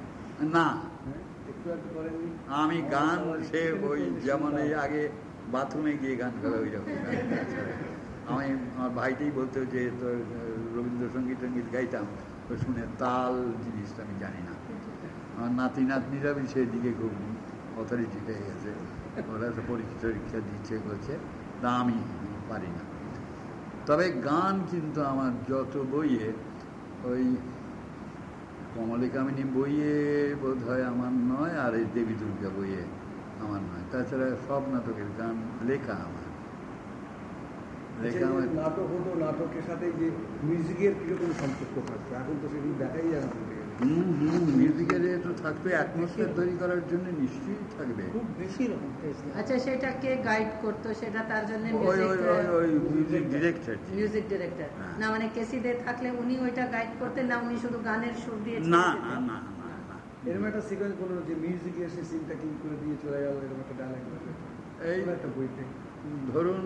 না। হ্যাঁ একটু একটু করেননি? আমি গান সে ওই যেমন এই আগে বাথরুমে গিয়ে গান করা ওই রকম *laughs* আমি আমার ভাইটাই বলতো যে তোর রবীন্দ্রসঙ্গীত টঙ্গীত গাইতাম তো শুনে তাল জিনিসটা আমি জানি না। আমার নাতি নাতনিরা সেই দিকে খুব অথরিটি হয়ে গেছে। ওরা তো পরীক্ষা টরীক্ষা দিচ্ছে করছে তা আমি পারি না। তবে গান কিন্তু আমার যত বইয়ে, ওই কমলিকামিনী বইয়ে বোধ হয় আমার নয়, আর এই দেবী দুর্গা বইয়ে আমার নয়। তাছাড়া সব নাটকের গান লেখা আমার লেখা আচ্ছা, আমার এই যে নাটক হতো নাটকের সাথে যে মিউজিকের কীরকম সম্পর্ক থাকতো? এখন তো সেগুলো দেখাই যায় না হুম হুম মিউজিকের তো থাকবে অ্যাটমসফিয়ার তৈরি করার জন্য নিশ্চয়ই থাকবে। খুব বেশি রকম আচ্ছা সেটা কে গাইড করতো? সেটা তার জন্য ওই ওই ওই ওই মিউজিক ডিরেক্টর মিউজিক ডিরেক্টর। না মানে কেসিদে থাকলে উনি ওইটা গাইড করতেন না উনি শুধু গানের সুর দিয়ে না না দিতেন? না না না এরকম একটা সিকোয়েন্স কোনো যে মিউজিক এসে সিনটা কি করে দিয়ে চলে গেল এরকম একটা ডায়লগ এই এই একটা বইতে ধরুন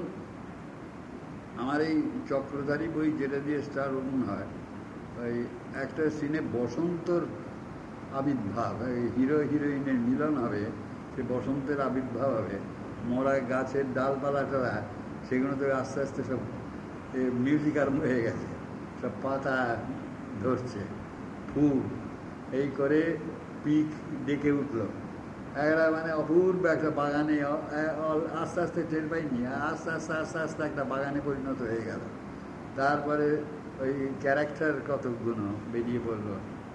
আমার এই চক্রধারী বই যেটা দিয়ে স্টার ওপেন হয় ওই একটা সিনে বসন্তর আবির্ভাব হিরো হিরোইনের মিলন হবে, সে বসন্তের আবির্ভাব হবে। মরা গাছের ডালপালা টালা সেগুলো তো আস্তে আস্তে সব মিউজিক আরম্ভ হয়ে গেছে। সব পাতা ধরছে, ফুল। এই করে পিক ডেকে উঠল। একটা মানে অপূর্ব একটা বাগানে আস্তে আস্তে টের পাইনি আস্তে আস্তে আস্তে আস্তে একটা বাগানে পরিণত হয়ে গেল। তারপরে ওই ক্যারেক্টার কতগুলো বেরিয়ে পড়ল।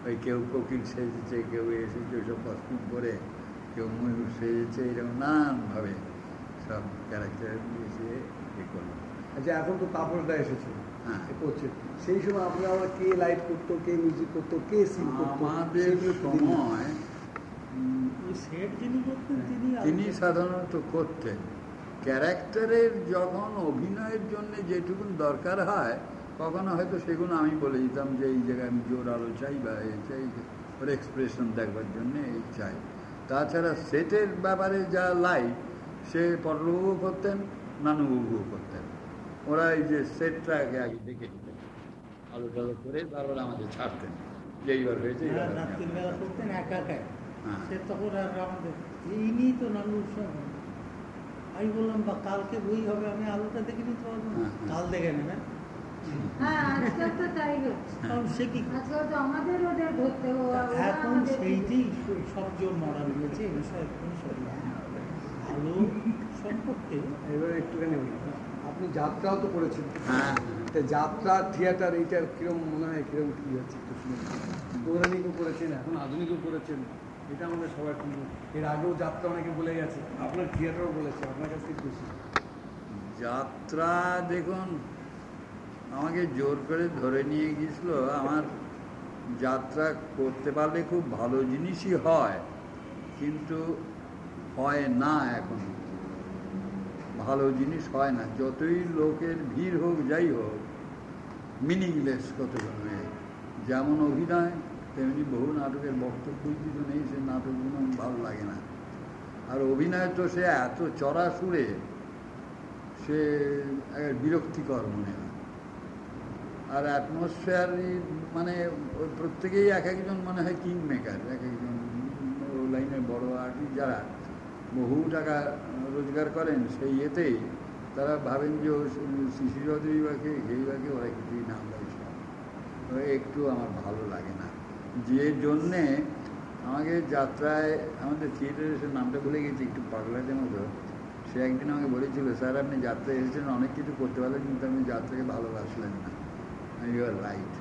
ওই কেউ কোকিল সেজেছে কেউ এসেছে ওইসব কস্টিউম পরে কেউ ময়ূর সেজেছে এরকম নানানভাবে সব ক্যারেক্টার এসে এ করল। আচ্ছা এখন তো তাপসদা এসেছে। হ্যাঁ। করছে। সেই সময় আপনারা কে লাইট করতো কে মিউজিক করতো কে সিন করতো? আমাদের। সময় উম, ওই সেট যিনি করতেন তিনি তিনি সাধারণত করতেন। ক্যারেক্টারের যখন অভিনয়ের জন্য যেটুকুন দরকার হয় কখনো হয়তো সেগুলো আমি বলে দিতাম যে এই জায়গায় আমি জোর আলো চাই বা এই চাই ওর এক্সপ্রেশন দেখবার জন্যে এই চাই। তাছাড়া সেটের ব্যাপারে যা লাইট সে পটলবাবুও করতেন নানুবাবুও করতেন। ওরা এই যে সেটটাকে আগে দেখে নিতেন। আলো টালো করে তারপরে আমাদের ছাড়তেন। যে এইবার হয়েছে হ্যাঁ। সে তখন আর আমাদের এই নিয়েই তো নানু উৎসব। আমি বললাম বা কালকে বই হবে আমি আলোটা দেখে নিতে পারব না। হ্যাঁ, হ্যাঁ। কাল দেখে নেবেন হ্যাঁ এখন বিষয়ে আলো সম্পর্কে এবারে একটুখানি আপনি যাত্রাও তো করেছেন। হ্যাঁ। তা যাত্রা থিয়েটার এইটার কিরম মনে হয় কিরম কি হচ্ছে একটু শুনে পৌরাণিকও করেছেন এখন আধুনিকও করেছেন। এটা আমাদের সবার কিন্তু। এর আগেও যাত্রা অনেকে বলে গেছে। আপনার থিয়েটারও বলেছে, আপনার কাছ থেকে খুশি যাত্রা দেখুন, আমাকে জোর করে ধরে নিয়ে গেছিল আমার যাত্রা করতে পারলে খুব ভালো জিনিসই হয়, কিন্তু হয় না এখন। ভালো জিনিস হয় না, যতই লোকের ভিড় হোক, যাই হোক মিনিংলেস কতগুলো যেমন অভিনয় তেমনি বহু নাটকের বক্তব্যই কিছু নেই, সে নাটকগুলো ভালো লাগে না। আর অভিনয় তো সে এত চড়া সুরে, সে বিরক্তিকর মনে হয়। আর অ্যাটমসফিয়ার মানে ওই প্রত্যেকেই এক একজন মনে হয় কিং মেকার এক একজন লাইনের বড় আর্টিস্ট যারা বহু টাকা রোজগার করেন, সেই এতেই তারা ভাবেন যে শিশু চৌধুরী এই বাকে ওরা কিছুই নাম একটু আমার ভালো লাগে না। যে জন্যে আমাকে যাত্রায় আমাদের থিয়েটারে সে নামটা ভুলে গেছি, একটু পাগলাটের মতো। সে একদিন আমাকে বলেছিল, স্যার, আপনি যাত্রায় এসেছেন, অনেক কিছু করতে পারলেন, কিন্তু আপনি যাত্রাকে ভালোবাসলেন না। ইউ আর রাইট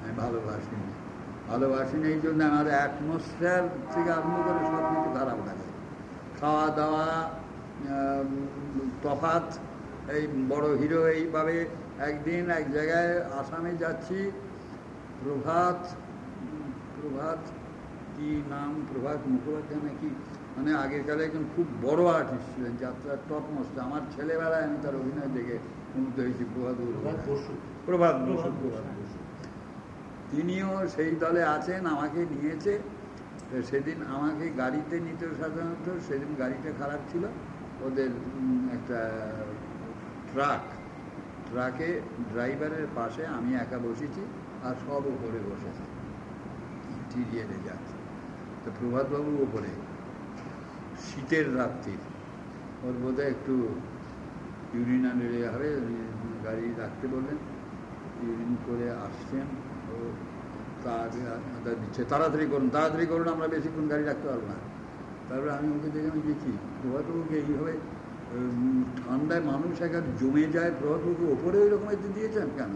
আমি ভালোবাসিনি। ভালোবাসিনি এই জন্য আমার অ্যাটমসফিয়ার থেকে আরম্ভ করে সব কিছু খারাপ লাগে। খাওয়া দাওয়া তফাত এই বড় হিরো এইভাবে একদিন এক জায়গায় আসামে যাচ্ছি, প্রভাত প্রভাত কি নাম প্রভাত মুখোপাধ্যায় নাকি মানে আগেরকালে একজন খুব বড় আর্টিস্ট ছিলেন যাত্রার টপ মোস্ট আমার ছেলেবেলায় আমি তার অভিনয় দেখে মুগ্ধ হয়েছি প্রভাত বসু। প্রভাত বসু। প্রভাত বসু তিনিও সেই দলে আছেন আমাকে নিয়েছে। সেদিন আমাকে গাড়িতে নিতে সাধারণত সেদিন গাড়িটা খারাপ ছিল। ওদের একটা ট্রাক ট্রাকে ড্রাইভারের পাশে আমি একা বসেছি আর সব ওপরে বসেছে। ইন্টিরিয়ারে যাচ্ছে। তো প্রভাতবাবু ওপরে, শীতের রাত্রির, ওর বোধহয় একটু ইউরিনারি হবে গাড়ি রাখতে বললেন, ইউরিন করে আসছেন, ও তাড়াতাড়ি দিচ্ছে। তাড়াতাড়ি করুন তাড়াতাড়ি করুন, আমরা বেশিক্ষণ গাড়ি রাখতে পারব না। তারপরে আমি ওকে দেখে আমি দেখি প্রভাতবাবুকে এইভাবে ঠান্ডায় মানুষ একার জমে যায় প্রভাতবাবুকে ওপরে ওই রকম দিয়েছেন কেন?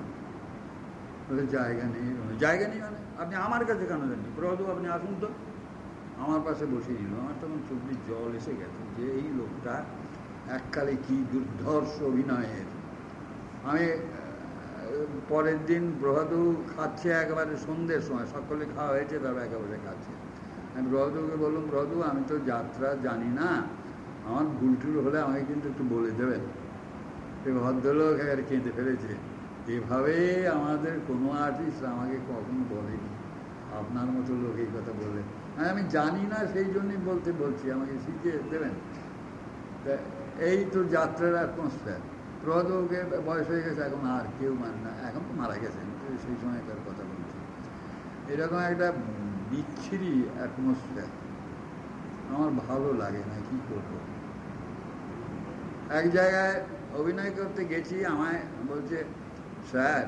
বলে, জায়গা নেই। জায়গা নেই মানে? আপনি আমার কাছে কেন জানি প্রভাতবাবু আপনি আসুন তো। আমার পাশে বসিয়ে নিল আমার তখন চোখে জল এসে গেছে যে এই লোকটা এককালে কি দুর্ধর্ষ অভিনয়ের। আমি পরের দিন প্রভাদু খাচ্ছে একেবারে সন্ধ্যের সময়। সকলে খাওয়া হয়েছে, তারপর একেবারে খাচ্ছে। আমি প্রভাদুকে বললাম প্রভাদু আমি তো যাত্রা জানি না। আমার ভুল টুল হলে আমাকে কিন্তু একটু বলে দেবেন। ভদ্রলোক একেবারে কেঁদে ফেলেছে। এভাবে আমাদের কোনো আর্টিস্ট আমাকে কখনো বলেনি। আপনার মতো লোক এই কথা বলে। আমি জানি না, সেই জন্যই বলতে বলছি, আমাকে শিখিয়ে দেবেন। এই তো যাত্রার অ্যাটমসফিয়ার প্রহদকে বয়স হয়ে গেছে, এখন আর কেউ মানে না, এখন তো মারা গেছেন সেই সময়কার কথা বলছি। এরকম একটা বিচ্ছিরি অ্যাটমসফিয়ার আমার ভালো লাগে না, কি করব? এক জায়গায় অভিনয় করতে গেছি, আমায় বলছে স্যার,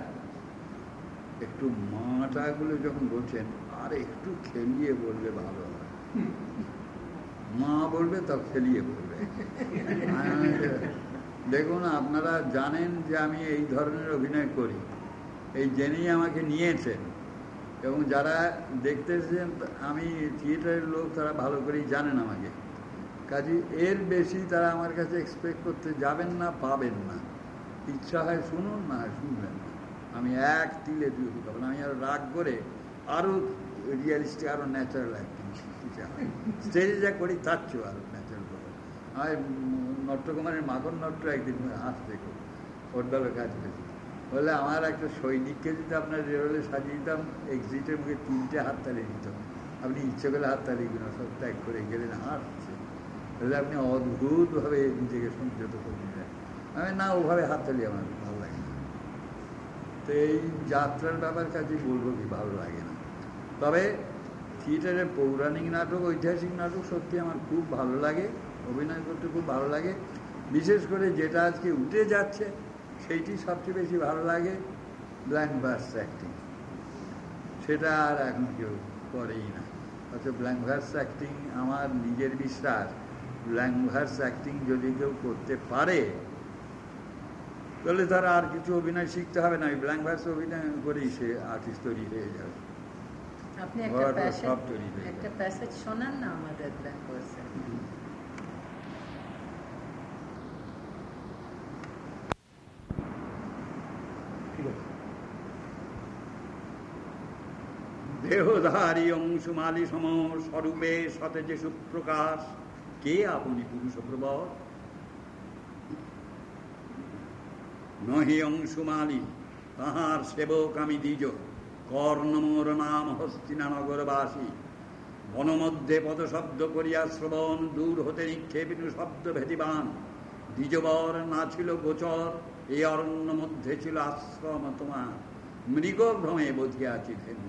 একটু মাটাগুলো যখন বলছেন, আর একটু খেলিয়ে বললে ভালো হয়। মা বলবে, তা খেলিয়ে বলবে। দেখুন, আপনারা জানেন যে আমি এই ধরনের অভিনয় করি। এই জেনেই আমাকে নিয়েছেন। এবং যারা দেখতে এসেছেন আমি থিয়েটারের লোক, তারা ভালো করেই জানেন আমাকে। কাজে এর বেশি তারা আমার কাছে এক্সপেক্ট করতে যাবেন না, পাবেন না। ইচ্ছা হয় শুনুন না শুনবেন না। আমি এক তিলে দুই হতে আমি আরও রাগ করে আরও রিয়ালিস্টিক আরও ন্যাচারাল অ্যাক্টিং স্টেজে যা করি, তার চেয়েও আরও ন্যাচারাল করব আমার নট্টকুমারের মাখন নট্ট একদিন আসতে খুব ওর দলে কাজ করেছি বলে আমার একটা সৈনিককে যদি আপনার রেলে সাজিয়ে দিতাম এক্সিটের মুখে তিনটে হাততালি দিত আপনি ইচ্ছে করলে হাততালি সব ত্যাগ করে গেলেন, হাসছে। তাহলে আপনি অদ্ভুতভাবে নিজেকে সংযত করে নিলেন আমি না ওভাবে হাত হাততালি আমার ভালো লাগে না। তো এই যাত্রার ব্যাপার কাজে বলব কি ভালো লাগে না। তবে থিয়েটারের পৌরাণিক নাটক, ঐতিহাসিক নাটক সত্যি আমার খুব ভালো লাগে, অভিনয় করতে খুব ভালো লাগে। বিশেষ করে যেটা আজকে উঠে যাচ্ছে, সেইটি সবচেয়ে বেশি ভালো লাগে ব্ল্যাঙ্ক ভার্স অ্যাক্টিং। সেটা আর এখন কেউ করেই না। অথচ ব্ল্যাঙ্ক ভার্স অ্যাক্টিং আমার নিজের বিশ্বাস ব্ল্যাঙ্ক ভার্স অ্যাক্টিং যদি কেউ করতে পারে তাহলে তারা আর কিছু অভিনয় শিখতে হবে না ব্ল্যাঙ্ক ভার্স অভিনয় করেই সে আর্টিস্ট তৈরি হয়ে যাবে। আপনি একটা প্যাসেজ একটা প্যাসেজ শোনান না আমাদের ব্ল্যাঙ্ক ভার্সে দেহধারী অংশুমালী সম স্বরূপে সতে যে সুপ্রকাশ। কে আপনি পুরুষ প্রবর নহি অংশুমালি তাহার সেবক আমি দ্বিজ। কর্ণমোর নাম হস্তিনা নগরবাসী। বনমধ্যে পদশব্দ করিয়া শ্রবণ, দূর হতে নিক্ষেপিনু শব্দ ভেদিবান। দ্বিজবর না ছিল গোচর এই অরণ্য মধ্যে ছিল আশ্রম তোমার। মৃগভ্রমে বধিয়াছি ধেনু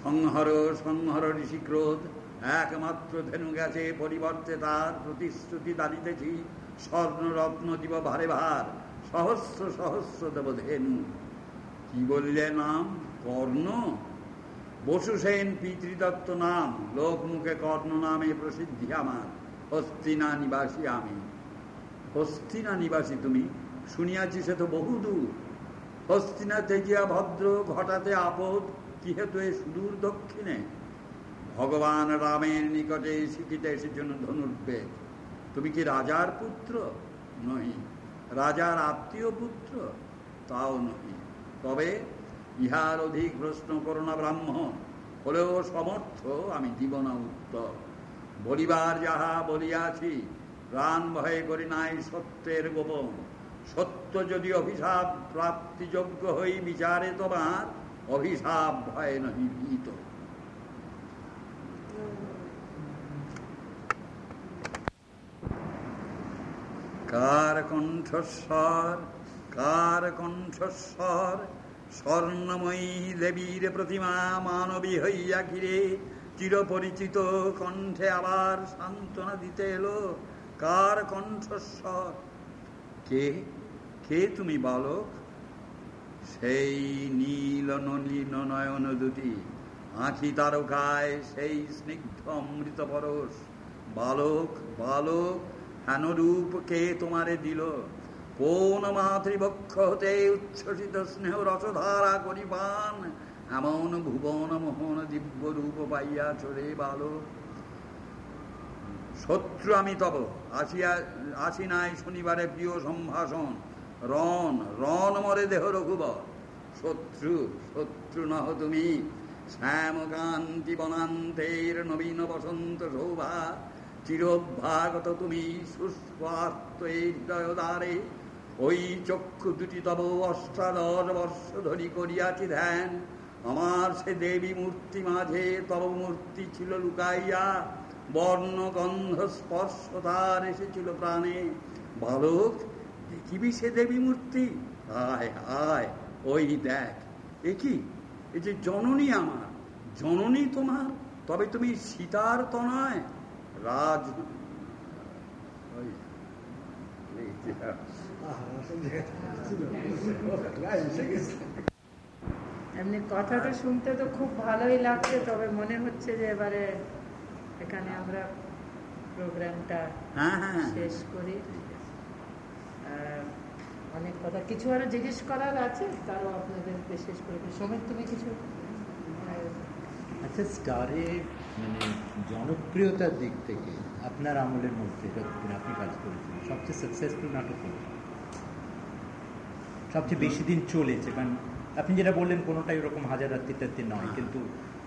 সংহর সংহর ঋষি ক্রোধ একমাত্র ধেনু গেছে, পরিবর্তে তার প্রতিশ্রুতি দাঁড়িতেছি স্বর্ণরত্ন দিব ভারে ভার সহস্র সহস্র দেব ধেনু কি বললে নাম? কর্ণ? বসু সেন পিতৃদত্ত নাম। লোক মুখে কর্ণ নামে প্রসিদ্ধি আমার। হস্তিনা নিবাসী আমি। হস্তিনা নিবাসী তুমি? শুনিয়াছি সে তো বহুদূর হস্তিনা তেজিয়া ভদ্র ঘটাতে আপদ কি হেতু এ সুদূর দক্ষিণে? ভগবান রামের নিকটে শিখিতে এসেছেন ধনুর্বেদ। তুমি কি রাজার পুত্র? নহি। রাজার আত্মীয় পুত্র, তাও নহি। তবে ইহার অধিক প্রশ্ন করো না ব্রাহ্মণ, হলেও সমর্থ আমি দিব না উত্তর। বলিবার যাহা বলিয়াছি, প্রাণ ভয়ে করি নাই সত্যের গোপন। সত্য যদি অভিশাপ প্রাপ্তিযোগ্য হই বিচারে তোমার, অভিশাপ ভয়ে নহি ভীত। কার কণ্ঠস্বর কার কণ্ঠস্বর স্বর্ণময়ী দেবীর প্রতিমা মানবী হইয়া ঘিরে চিরপরিচিত কণ্ঠে আবার সান্ত্বনা দিতে এলো কার কণ্ঠস্বর কে কে তুমি বালক? সেই নীল নলিন নয়ন দুটি, আঁখি তারকায় সেই স্নিগ্ধ অমৃত পরশ। বালক বালক হেনরূপ কে তোমারে দিল? কোন মাতৃবক্ষ হতে উচ্ছ্বসিত স্নেহ রসধারা করিবান? এমন ভুবন মোহন দিব্য রূপ পাইয়া চলে বালক শত্রু আমি তব, আসিয়া, আসি নাই শনিবারে প্রিয় সম্ভাষণ। রণ রণ মরে দেহ রঘুবর। শত্রু শত্রু নহ তুমি। শ্যামকান্তি বনান্তের নবীন বসন্ত শোভা। চিরভ্যাগত তুমি সুস্বার্থ এই হৃদয়দ্বারে ওই চক্ষু দুটি তব অষ্টাদশ বর্ষ ধরি করিয়াছি ধ্যান। আমার সে দেবী মূর্তি মাঝে তব মূর্তি ছিল লুকাইয়া বর্ণ গন্ধ স্পর্শ তার এসেছিল প্রাণে। বালক, দেখিবি সে দেবী মূর্তি? আয় আয় ওই দেখ, এ কি? এই যে জননী আমার, জননী তোমার? তবে তুমি সীতার তনয় রাজ। ওই এমনি কথাটা শুনতে তো খুব ভালোই লাগছে তবে মনে হচ্ছে যে এবারে এখানে আমরা প্রোগ্রামটা হ্যাঁ হ্যাঁ শেষ করি। অনেক কথা। কিছু আরও জিজ্ঞেস করার আছে? তারও আপনাদের শেষ করে। সমীর তুমি কিছু? আচ্ছা স্টারে মানে জনপ্রিয়তার দিক থেকে আপনার আমলের মধ্যে যতদিন আপনি কাজ করেছেন। সবচেয়ে সাকসেসফুল নাটক কোনটা? সবচেয়ে বেশি দিন চলেছে কারণ আপনি যেটা বললেন কোনোটাই ওরকম হাজার রাত্রি টাত্রি নয় কিন্তু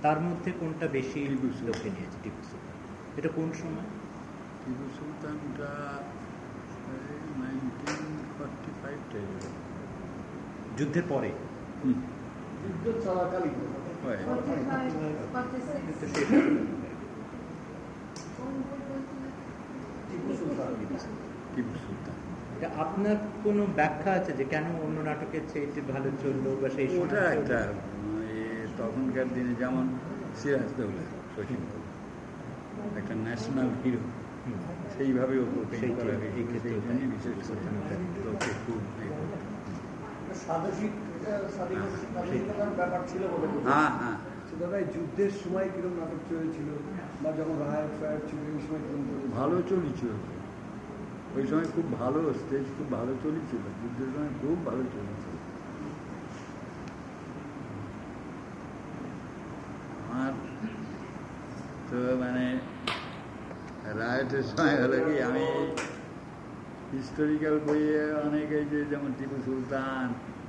তার মধ্যে কোনটা বেশি। লোকে নিয়েছে? টিপু সুলতান। এটা কোন সময়? টিপু সুলতানটা নাইনটিন ফর্টি ফাইভ যুদ্ধের পরে? যুদ্ধ চলাকালীন হয়। 45, 46 কিন্তু সেই টিপু সুলতান টিপু সুলতান এটা আপনার কোনো ব্যাখ্যা আছে যে কেন অন্য নাটকের চেয়ে ভালো চলল বা সেই ওটা একটা তখনকার দিনে যেমন সিরাজদৌল্লা শচীন একটা ন্যাশনাল হিরো সেইভাবে ওকে বিশেষ করে খুব হয়। হ্যাঁ হ্যাঁ। দাদা যুদ্ধের সময় কীরকম নাটক চলেছিল বা যখন রায়ট ফায়ার ছিল এই সময় কীরকম ভালো চলেছিল। ওই সময় খুব ভালো স্টেজ খুব ভালো চলেছিল, যুদ্ধের সময় খুব ভালো চলেছিল। আর তো মানে রায়টের সময় হলো কি, আমি হিস্টোরিক্যাল বইয়ে অনেক এই যে যেমন টিপু সুলতান,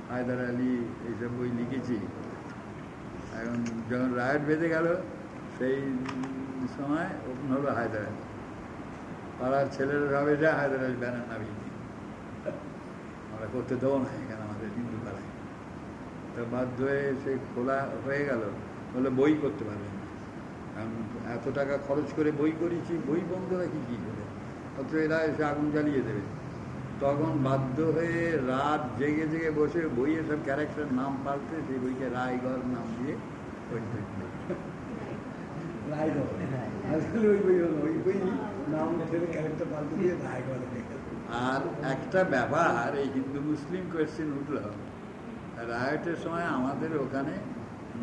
হায়দার আলী এইসব বই লিখেছি। এখন যখন রায়ট বেঁধে গেল, সেই সময় ওপেন হলো হায়দ্রাবাদ পাড়ার ছেলেরা ভাবে যা হায়দ্রাবাদ ব্যানার নামিয়ে দিই আমরা করতে দেবো না এখানে আমাদের হিন্দু পাড়ায়। তো বাধ্য হয়ে সেই খোলা হয়ে গেল বলে বই করতে পারবেন কারণ এত টাকা খরচ করে বই করেছি, বই বন্ধ রাখি কী করে? অত এরা এসে আগুন জ্বালিয়ে দেবে। তখন বাধ্য হয়ে রাত জেগে জেগে বসে বইয়ে সব ক্যারেক্টার নাম পাল্টে সেই বইকে রায়গড় নাম দিয়ে বই রায়গড় আর একটা ব্যাপার, এই হিন্দু মুসলিম কোয়েশ্চেন উঠল। রায়টের সময় আমাদের ওখানে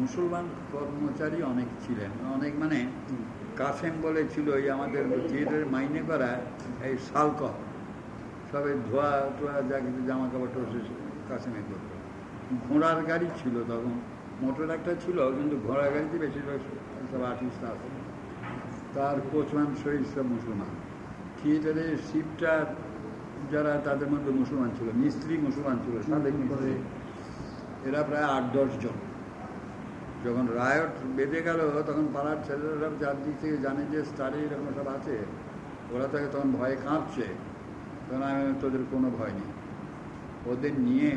মুসলমান কর্মচারী অনেক ছিলেন। অনেক মানে কাসেম বলে ছিল এই আমাদের থিয়েটারে মাইনে করা এই শালক। সবাই ধোয়া টোয়া যা কিছু জামা কাপড় টোসে কাসেমে করতো ঘোড়ার গাড়ি ছিল তখন। মোটর একটা ছিল, কিন্তু ঘোড়ার গাড়িতে বেশিরভাগ সব আর্টিস্ট আসে তার কোচম্যান শহীদ সব মুসলমান। থিয়েটারে শিবটা যারা তাদের মধ্যে মুসলমান ছিল মিস্ত্রি মুসলমান ছিল সাদেক মিস্ত্রি। এরা প্রায় আট দশ জন। যখন রায়ট বেঁধে গেল তখন পাড়ার ছেলেরা চারদিক থেকে জানে যে স্টারে এরকম সব আছে ওরা তাকে তখন ভয়ে কাঁপছে তখন আমি তোদের কোনো ভয় নেই। ওদের নিয়ে